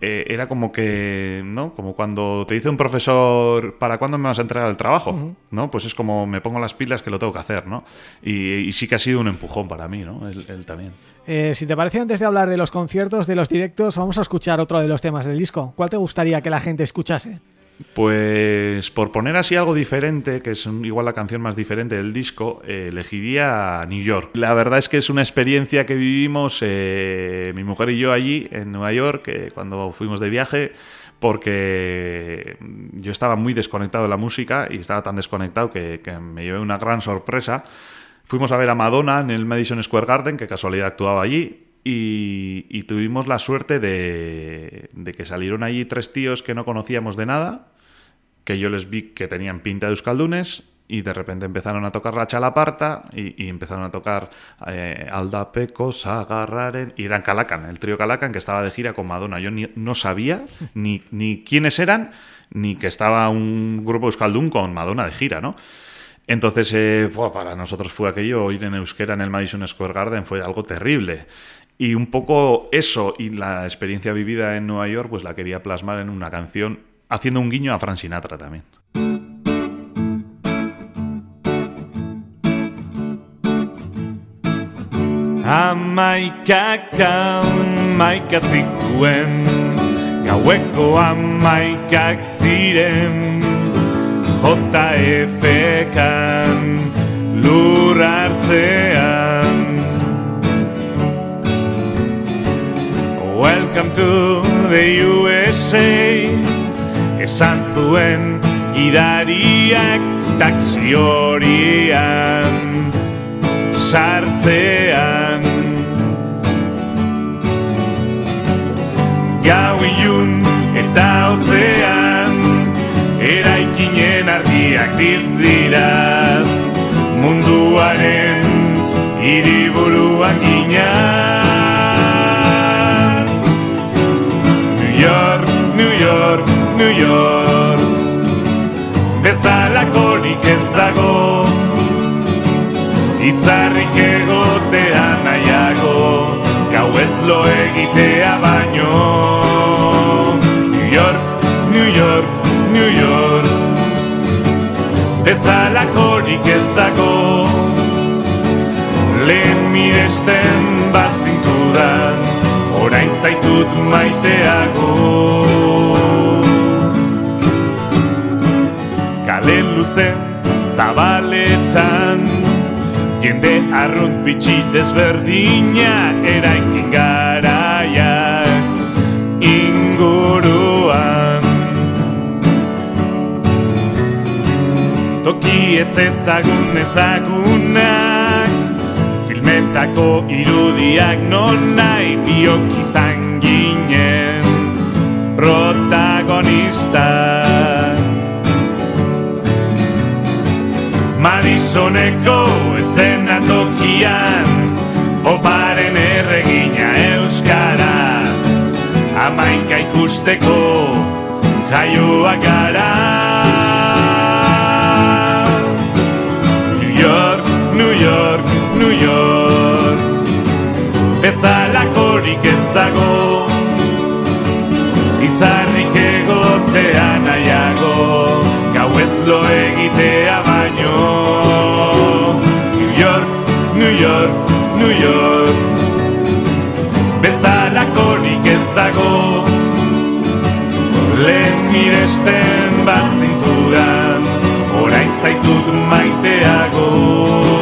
Eh, era como que, ¿no? Como cuando te dice un profesor, ¿para cuándo me vas a entregar el trabajo? ¿No? Pues es como me pongo las pilas que lo tengo que hacer, ¿no? Y, y sí que ha sido un empujón para mí, ¿no? Él, él también. Eh, si te parece, antes de hablar de los conciertos, de los directos, vamos a escuchar otro de los temas del disco. ¿Cuál te gustaría que la gente escuchase? Pues por poner así algo diferente, que es igual la canción más diferente del disco, eh, elegiría New York. La verdad es que es una experiencia que vivimos eh, mi mujer y yo allí en Nueva York, eh, cuando fuimos de viaje, porque yo estaba muy desconectado de la música y estaba tan desconectado que, que me llevé una gran sorpresa. Fuimos a ver a Madonna en el Madison Square Garden, que casualidad actuaba allí, y, tuvimos la suerte de, que salieron allí tres tíos que no conocíamos de nada, que yo les vi que tenían pinta de euskaldunes y de repente empezaron a tocar la chalaparta y, y empezaron a tocar eh, Aldapeco, Sagarraren y eran Calacan, el trío Calacan que estaba de gira con Madonna. Yo ni- no sabía ni, quiénes eran ni que estaba un grupo euskaldun con Madonna de gira, ¿no? Entonces, eh, para nosotros fue aquello, oír en euskera en el Madison Square Garden fue algo terrible. Y un poco eso y la experiencia vivida en Nueva York, pues la quería plasmar en una canción, haciendo un guiño a Frank Sinatra también. Amaikak amaika zituen Gaueko amaikak ziren JF-kan lur hartzean Welcome to the USA Esan zuen gidariak taksi horian sartzean. Gau ilun eta hotzean Eraikinen argiak dizdiraz Munduaren hiriburuan gina New York. Bezalakorik ez dago. Itzarrik egotea nahiago. Gau ez lo egitea baino. New York, New York, New York. Bezalakorik ez dago. Lehen miresten bazintudan Orain zaitut maiteago Luze zabaletan. Jende arrunt bitxi desberdinak eraikin garaiak inguruan. Toki ez ezagun ezagunak Filmetako irudiak non nahi biok izan ginen. Protagonistak Madisoneko ezenatokian Oparen erregina euskaraz. Amaika ikusteko jaioak gara. New York, New York, New York. Bezalakorik ez dago. Itzarrik egotea nahiago. Gau ez lo egitea baino New York, New York, New York. Bezalakorik ez dago Lehen miresten bazintudan Orain zaitut maiteago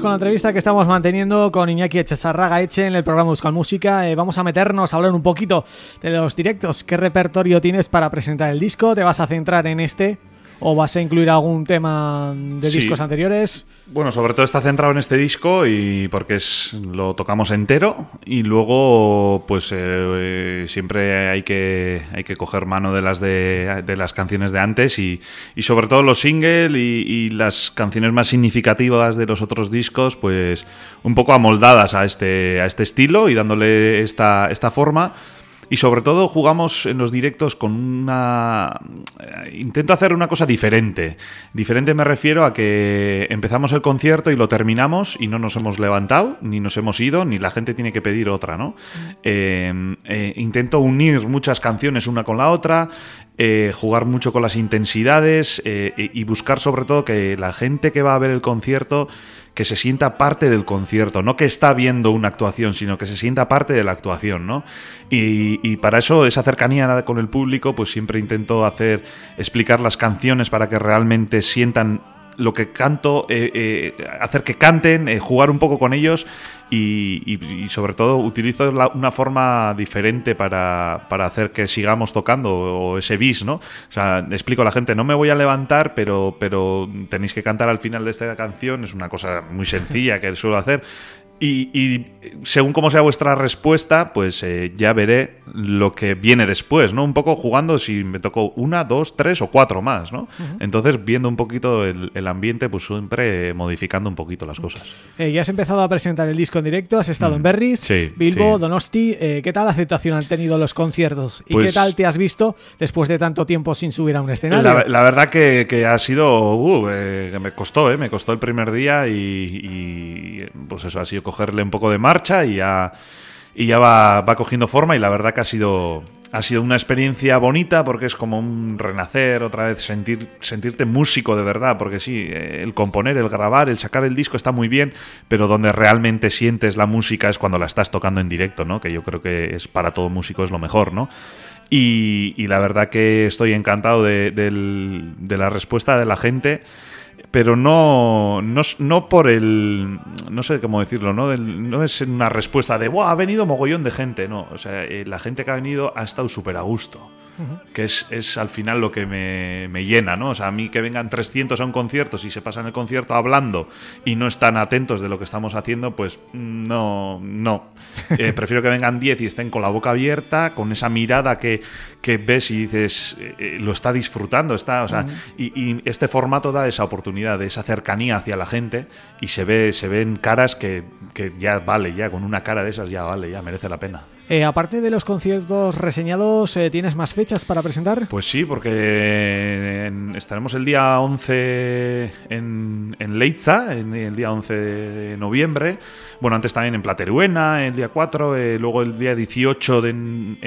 Con la entrevista que estamos manteniendo con Iñaki Echezarraga Eche en el programa Euskal Música. Eh, vamos a meternos a hablar un poquito de los directos. ¿Qué repertorio tienes para presentar el disco? ¿Te vas a centrar en este o vas a incluir algún tema de Sí. discos anteriores? Bueno, sobre todo está centrado en este disco y porque es lo tocamos entero y luego pues eh, eh, siempre hay que hay que coger mano de las de, de las canciones de antes y, y sobre todo los singles y, y las canciones más significativas de los otros discos pues un poco amoldadas a este a este estilo y dándole esta esta forma. Y sobre todo jugamos en los directos con una... eh, Intento hacer una cosa diferente. Diferente me refiero a que empezamos el concierto y lo terminamos y no nos hemos levantado, ni nos hemos ido, ni la gente tiene que pedir otra, ¿no? Eh, eh, intento unir muchas canciones una con la otra, jugar mucho con las intensidades y buscar sobre todo que la gente que va a ver el concierto que se sienta parte del concierto, no que está viendo una actuación, sino que se sienta parte de la actuación, ¿no? Y, y para eso, esa cercanía con el público, pues siempre intento hacer, explicar las canciones para que realmente sientan lo que canto, eh, eh, hacer que canten, eh, jugar un poco con ellos y, sobre todo utilizo una forma diferente para, para hacer que sigamos tocando o ese bis, ¿no? O sea, explico a la gente, no me voy a levantar, pero, pero tenéis que cantar al final de esta canción, es una cosa muy sencilla que suelo hacer. Y, y según cómo sea vuestra respuesta, pues eh, ya veré lo que viene después, ¿no? Un poco jugando si me tocó una, dos, tres o cuatro más, ¿no? Entonces, viendo un poquito el, el ambiente, pues siempre modificando un poquito las cosas. Eh, ya has empezado a presentar el disco en directo, has estado en Berris, Mm. Sí, Bilbo, sí. Donosti. eh, ¿Qué tal aceptación han tenido los conciertos? ¿Y Pues- qué tal te has visto después de tanto tiempo sin subir a un escenario? La, la verdad que, que ha sido. uh, eh, que me costó, ¿eh? Me costó el primer día y, y, Pues eso, ha sido cogerle un poco de marcha y ya. Y ya va, va cogiendo forma y la verdad que ha sido. Ha sido una experiencia bonita porque es como un renacer, otra vez sentir, sentirte músico de verdad, porque sí, eh, el componer, el grabar, el sacar el disco está muy bien, pero donde realmente sientes la música es cuando la estás tocando en directo, ¿no? Que yo creo que es para todo músico es lo mejor, ¿no? Y, la verdad que estoy encantado de, de la respuesta de la gente, pero no, no, no por el. No sé cómo decirlo, ¿no? Del- no es una respuesta de, ¡Buah, ha venido mogollón de gente! No, o sea, eh, la gente que ha venido ha estado súper a gusto. Que es, es al final lo que me, me llena, ¿no? O sea, a mí que vengan 300 a un concierto, si se pasan el concierto hablando y no están atentos de lo que estamos haciendo, pues no, no. Eh, prefiero que vengan 10 y estén con la boca abierta, con esa mirada que, que ves y dices, eh, eh, lo está disfrutando, está, o sea, y, y este formato da esa oportunidad, de esa cercanía hacia la gente y se ve, se ven caras que, que ya vale, ya con una cara de esas ya vale, ya merece la pena. Eh, aparte de los conciertos reseñados, eh, ¿tienes más fechas para presentar? Pues sí, porque en- estaremos el día 11 en, en Leitza, el día 11 de noviembre. Bueno, antes también en Plateruena, el día 4, eh, luego el día 18 de en,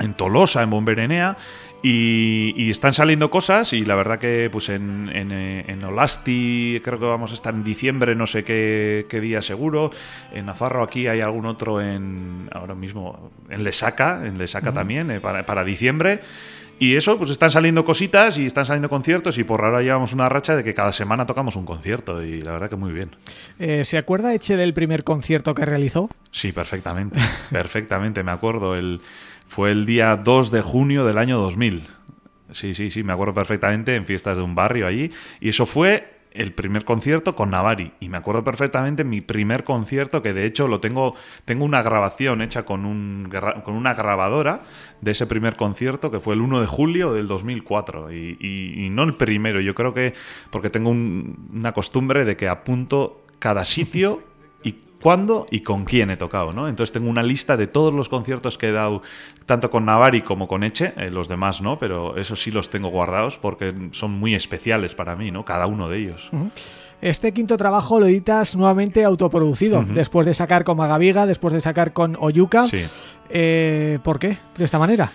en Tolosa, en Bomberenea. Y, y están saliendo cosas y la verdad que pues en, en, eh, en Olasti creo que vamos a estar en diciembre, no sé qué, qué día seguro. En Nafarro aquí hay algún otro en ahora mismo en Lesaca, en Lesaca también, eh, para, para diciembre. Y eso, pues están saliendo cositas y están saliendo conciertos y por ahora llevamos una racha de que cada semana tocamos un concierto y la verdad que muy bien. Eh, ¿Se acuerda Eche del primer concierto que realizó? Sí, perfectamente, perfectamente, me acuerdo. El, fue el día 2 de junio del año 2000. Sí, sí, sí, me acuerdo perfectamente en fiestas de un barrio allí. Y eso fue el primer concierto con Navari. Y me acuerdo perfectamente mi primer concierto, que de hecho lo tengo, tengo una grabación hecha con, un, con una grabadora de ese primer concierto, que fue el 1 de julio del 2004. Y, y- no el primero, yo creo que, porque tengo un- una costumbre de que apunto cada sitio cuándo y con quién he tocado, ¿no? Entonces tengo una lista de todos los conciertos que he dado, tanto con Navari como con Eche, eh, los demás no, pero eso sí los tengo guardados porque son muy especiales para mí, ¿no? Cada uno de ellos. Este quinto trabajo lo editas nuevamente autoproducido, después de sacar con Magaviga, después de sacar con Oyuka. Sí. Eh, ¿Por qué? De esta manera.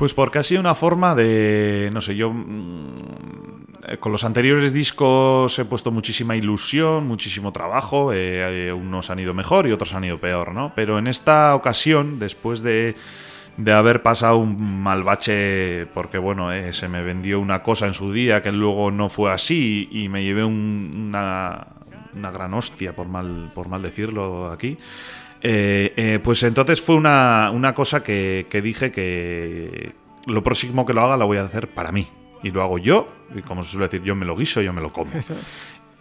Pues porque ha sido una forma de, no sé, yo mm, eh, con los anteriores discos he puesto muchísima ilusión, muchísimo trabajo, eh, eh, unos han ido mejor y otros han ido peor, ¿no? Pero en esta ocasión, después de, de haber pasado un mal bache, porque bueno, eh, se me vendió una cosa en su día que luego no fue así y me llevé un- una, una gran hostia, por mal, por mal decirlo aquí. Eh, eh, pues entonces fue una, una cosa que, que dije que lo próximo que lo haga lo voy a hacer para mí. Y lo hago yo, y como se suele decir, yo me lo guiso, yo me lo como. Eso es.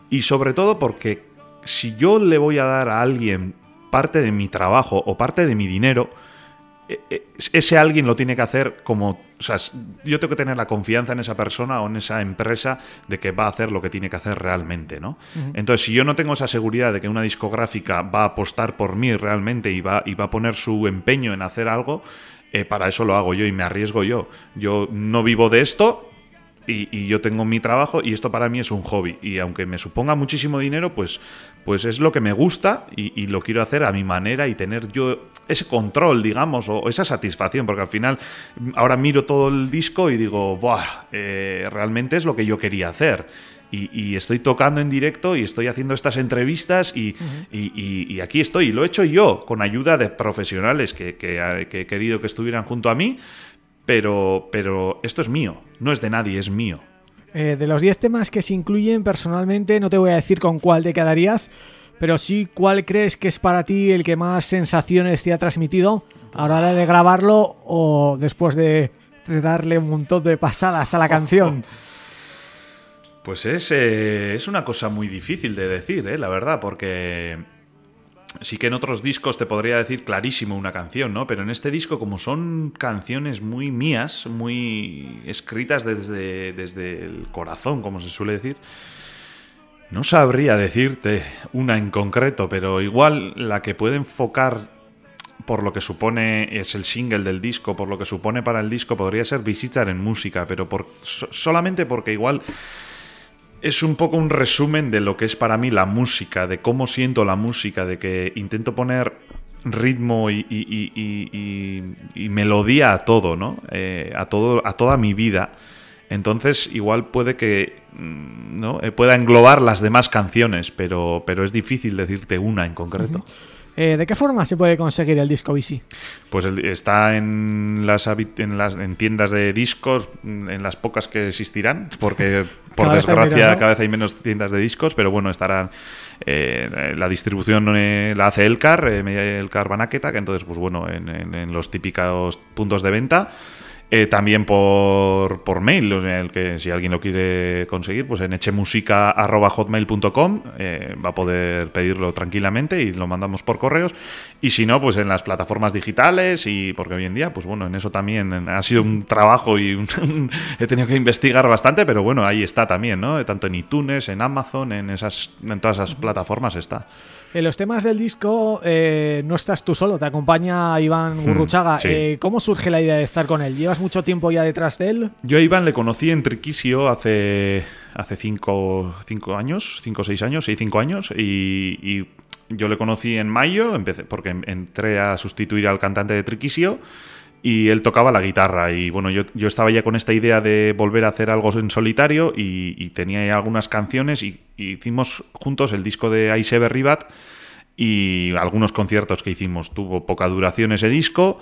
Y sobre todo porque si yo le voy a dar a alguien parte de mi trabajo o parte de mi dinero, eh, eh, ese alguien lo tiene que hacer como... O sea, yo tengo que tener la confianza en esa persona o en esa empresa de que va a hacer lo que tiene que hacer realmente, ¿no? Entonces, si yo no tengo esa seguridad de que una discográfica va a apostar por mí realmente y va, y va a poner su empeño en hacer algo, eh, para eso lo hago yo y me arriesgo yo. Yo no vivo de esto, y, y yo tengo mi trabajo y esto para mí es un hobby. Y aunque me suponga muchísimo dinero, pues, pues es lo que me gusta y, y lo quiero hacer a mi manera y tener yo ese control, digamos, o esa satisfacción, porque al final ahora miro todo el disco y digo, Buah, eh, realmente es lo que yo quería hacer. Y, y estoy tocando en directo y estoy haciendo estas entrevistas y, y- y- y aquí estoy. Y lo he hecho yo, con ayuda de profesionales que, que- que he querido que estuvieran junto a mí, pero, pero esto es mío, no es de nadie, es mío. Eh, de los 10 temas que se incluyen, personalmente no te voy a decir con cuál te quedarías, pero sí cuál crees que es para ti el que más sensaciones te ha transmitido a la hora de grabarlo o después de, de darle un montón de pasadas a la canción. Pues es, eh, es una cosa muy difícil de decir, eh, la verdad, porque sí que en otros discos te podría decir clarísimo una canción, ¿no? Pero en este disco, como son canciones muy mías, muy escritas desde, desde el corazón, como se suele decir, no sabría decirte una en concreto, pero igual la que puede enfocar por lo que supone es el single del disco, por lo que supone para el disco, podría ser Visitar en música, pero por, so- solamente porque igual es un poco un resumen de lo que es para mí la música, de cómo siento la música, de que intento poner ritmo y, melodía a todo, ¿no? Eh, a todo, a toda mi vida. Entonces, igual puede que mm, ¿no? Eh, pueda englobar las demás canciones, pero, pero es difícil decirte una en concreto. Eh, ¿De qué forma se puede conseguir el disco Easy? Pues el- está en las, en las en tiendas de discos, mm, en las pocas que existirán, porque por Cada desgracia menos, ¿no? cada vez hay menos tiendas de discos, pero bueno, estarán. eh, la distribución eh, la hace Elcar, eh, Elcar Banaketa, que entonces, pues bueno, en, en- en los típicos puntos de venta. Eh, también por, por mail, el que si alguien lo quiere conseguir, pues en echemusica.hotmail.com eh, va a poder pedirlo tranquilamente y lo mandamos por correos. Y si no, pues en las plataformas digitales y porque hoy en día, pues bueno, en eso también ha sido un trabajo y he tenido que investigar bastante, pero bueno, ahí está también, ¿no? Tanto en iTunes, en Amazon, en esas, en todas esas plataformas está. En los temas del disco eh, no estás tú solo, te acompaña Iván Gurruchaga. sí. Eh, ¿Cómo surge la idea de estar con él? ¿Llevas mucho tiempo ya detrás de él? Yo a Iván le conocí en Triquisio hace, hace cinco, cinco años, cinco o seis años, seis, cinco años, y, y yo le conocí en mayo, empecé, porque entré a sustituir al cantante de Triquisio, y él tocaba la guitarra. Y bueno, yo, yo estaba ya con esta idea de volver a hacer algo en solitario y, tenía ya algunas canciones y, hicimos juntos el disco de Aisever Ribat y algunos conciertos que hicimos. Tuvo poca duración ese disco,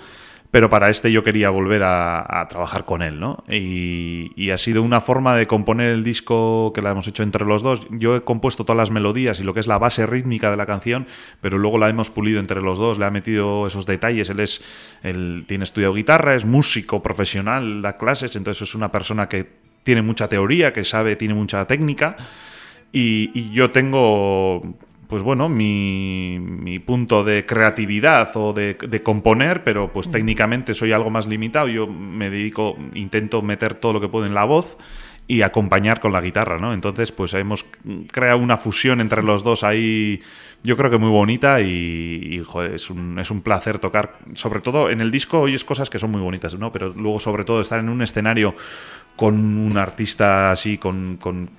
pero para este yo quería volver a, trabajar con él, ¿no? Y, ha sido una forma de componer el disco que la hemos hecho entre los dos. Yo he compuesto todas las melodías y lo que es la base rítmica de la canción, pero luego la hemos pulido entre los dos, le ha metido esos detalles. Él es, él tiene estudiado guitarra, es músico profesional, da clases, entonces es una persona que tiene mucha teoría, que sabe, tiene mucha técnica. Y yo tengo pues bueno, mi, mi punto de creatividad o de, de componer, pero pues técnicamente soy algo más limitado. Yo me dedico, intento meter todo lo que puedo en la voz y acompañar con la guitarra, ¿no? Entonces, pues hemos creado una fusión entre los dos ahí, yo creo que muy bonita y, y, joder, es, un, es un placer tocar, sobre todo en el disco oyes cosas que son muy bonitas, ¿no? Pero luego sobre todo estar en un escenario con un artista así, con, con,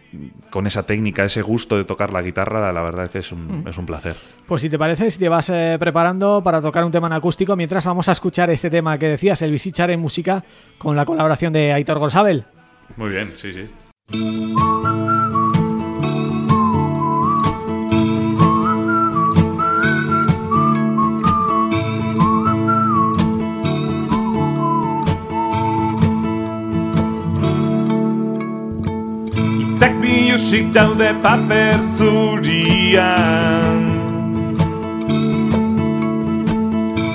con esa técnica, ese gusto de tocar la guitarra, la verdad es que es un, es un placer. Pues si te parece, si te vas eh, preparando para tocar un tema en acústico, mientras vamos a escuchar este tema que decías, el Visichar en música, con la colaboración de Aitor Golsabel. Muy bien, sí, sí. Bilusik daude paper zurian.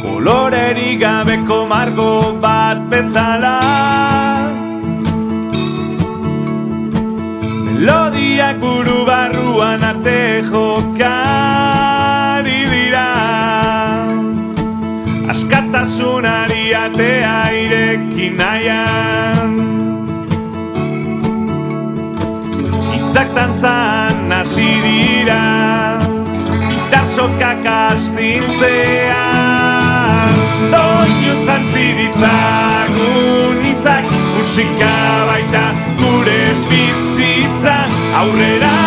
Kolorerik gabeko margo bat bezala. Melodiak buru barruan ate jokari dira. Askatasunari atea irekin nahian Itzak tantzan hasi dira Gitar sokak astintzean Doinuz jantzi ditzagun itzak Musika baita gure bizitza Aurrera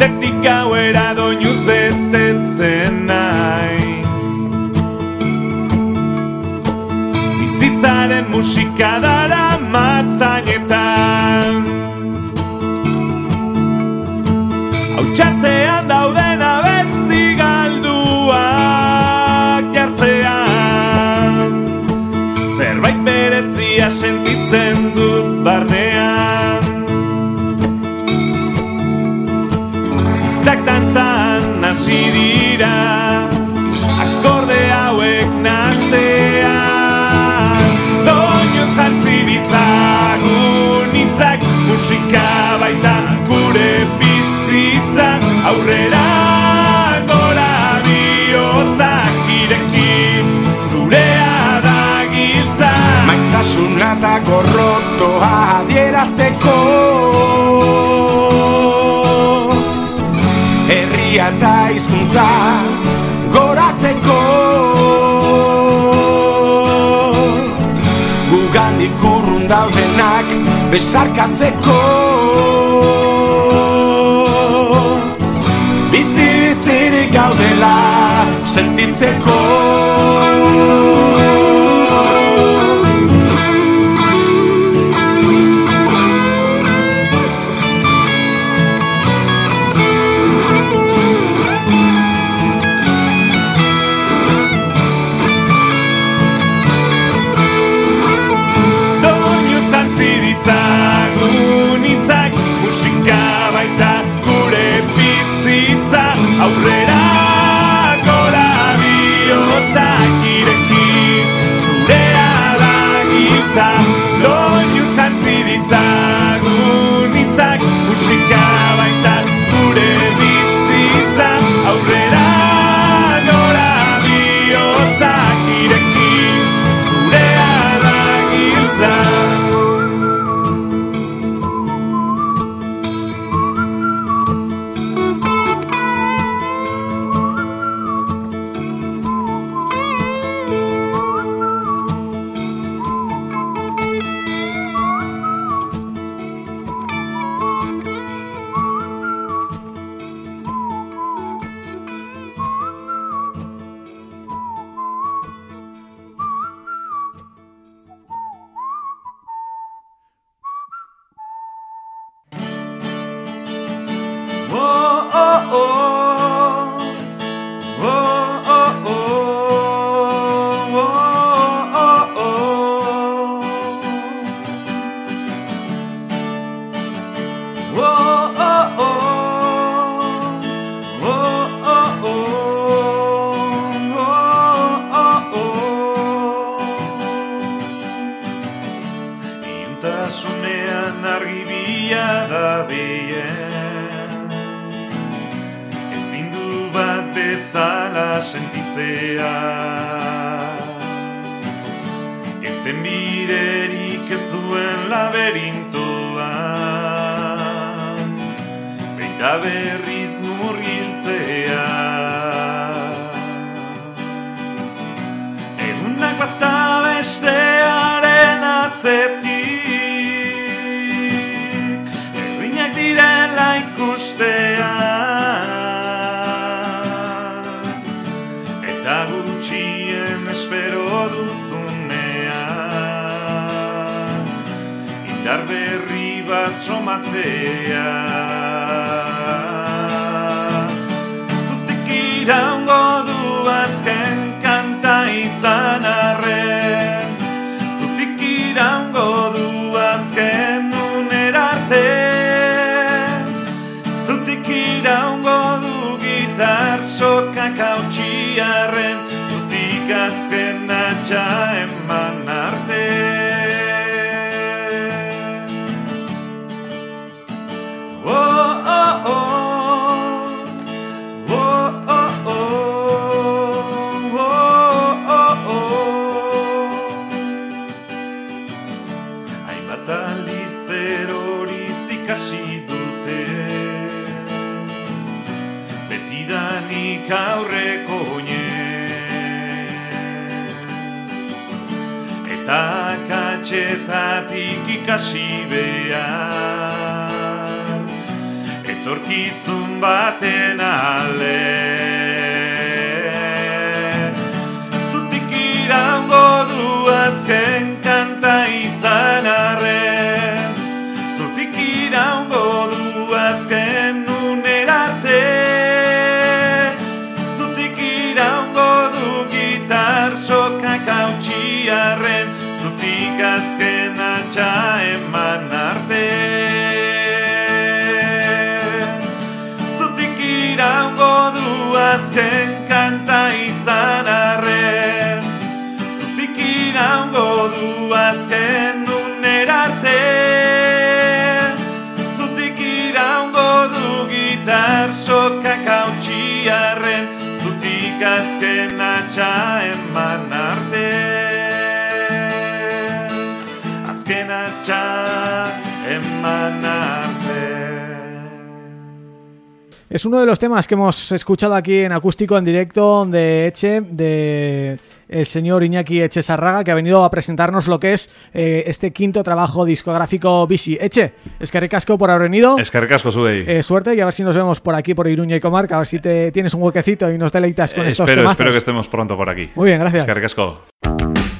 Goizetik gauera doinuz betetzen naiz. Bizitzaren musika dara dantzan hasi dira Akorde hauek nastean Doinuz jantzi ditzagun itzak Musika baita gure bizitza. Aurrera gora bihotzak ireki Zurea da giltza. Maitasuna eta gorrotoa adierazteko Herria eta hizkuntza goratzeko. Gugandik urrun daudenak besarkatzeko. Bizi bizirik gaudela sentitzeko Es uno de los temas que hemos escuchado aquí en acústico en directo de Eche, de el señor Iñaki Eche Sarraga, que ha venido a presentarnos lo que es eh, este quinto trabajo discográfico Bici. Eche, es que recasco por haber venido. Es que recasco sube Eh, suerte y a ver si nos vemos por aquí, por Iruña y Comarca, a ver si te tienes un huequecito y nos deleitas con estos espero, temazos. espero que estemos pronto por aquí. Muy bien, gracias. Es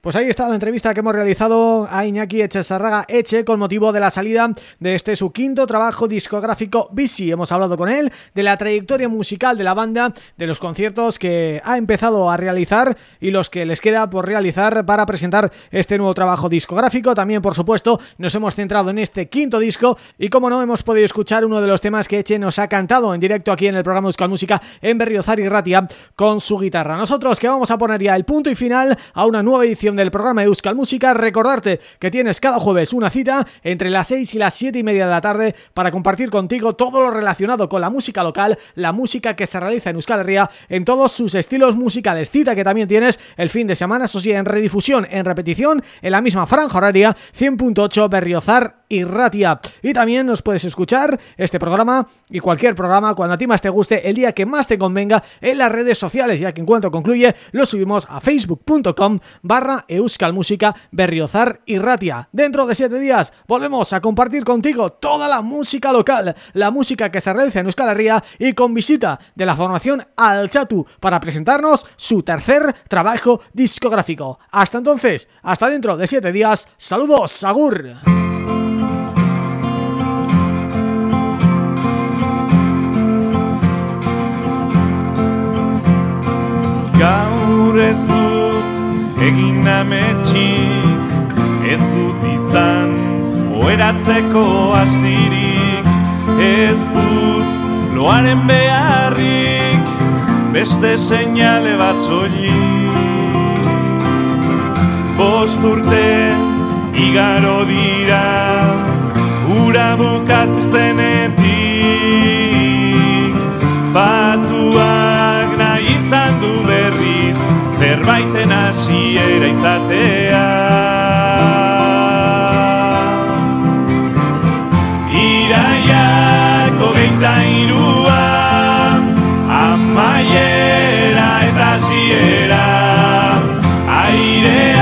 Pues ahí está la entrevista que hemos realizado a Iñaki Echesarraga Eche con motivo de la salida de este su quinto trabajo discográfico Bici. Hemos hablado con él de la trayectoria musical de la banda, de los conciertos que ha empezado a realizar y los que les queda por realizar para presentar este nuevo trabajo discográfico. También, por supuesto, nos hemos centrado en este quinto disco y como no, hemos podido escuchar uno de los temas que Eche nos ha cantado en directo aquí en el programa Euskal Música en Berriozar y Ratia con su guitarra. Nosotros que vamos a poner ya el punto y final a una nueva edición del programa Euskal Música, recordarte que tienes cada jueves una cita entre las 6 y las 7 y media de la tarde para compartir contigo todo lo relacionado con la música local, la música que se realiza en Euskal Herria en todos sus estilos musicales. Cita que también tienes el fin de semana, eso sí, en redifusión, en repetición, en la misma franja horaria, 100.8 Berriozar y Ratia. Y también nos puedes escuchar este programa y cualquier programa cuando a ti más te guste, el día que más te convenga en las redes sociales, ya que en cuanto concluye lo subimos a facebook.com barra euskalmusica berriozar y Ratia. Dentro de siete días volvemos a compartir contigo toda la música local, la música que se realiza en Euskal Herria y con visita de la formación Al Chatu para presentarnos su tercer trabajo discográfico. Hasta entonces, hasta dentro de siete días, saludos, Agur. Ez dut egin ametxik. Ez dut izan oeratzeko astirik Ez dut loaren beharrik Beste seinale bat soilik. Bost urte igaro dira Ura bukatu zenetik Zerbaiten hasiera izatea. Iraiak hogeita irua Amaiera eta hasiera Airean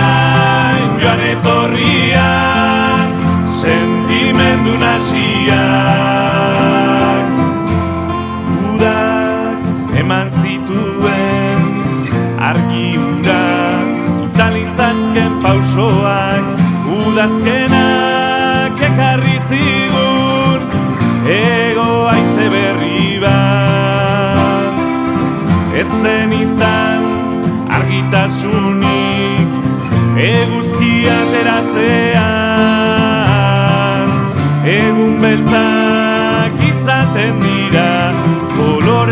Udazkenak ekarri zigun Ego aize berri bat. Ez zen izan argitasunik Eguzkia ateratzean. Egun beltzak izaten dira Kolor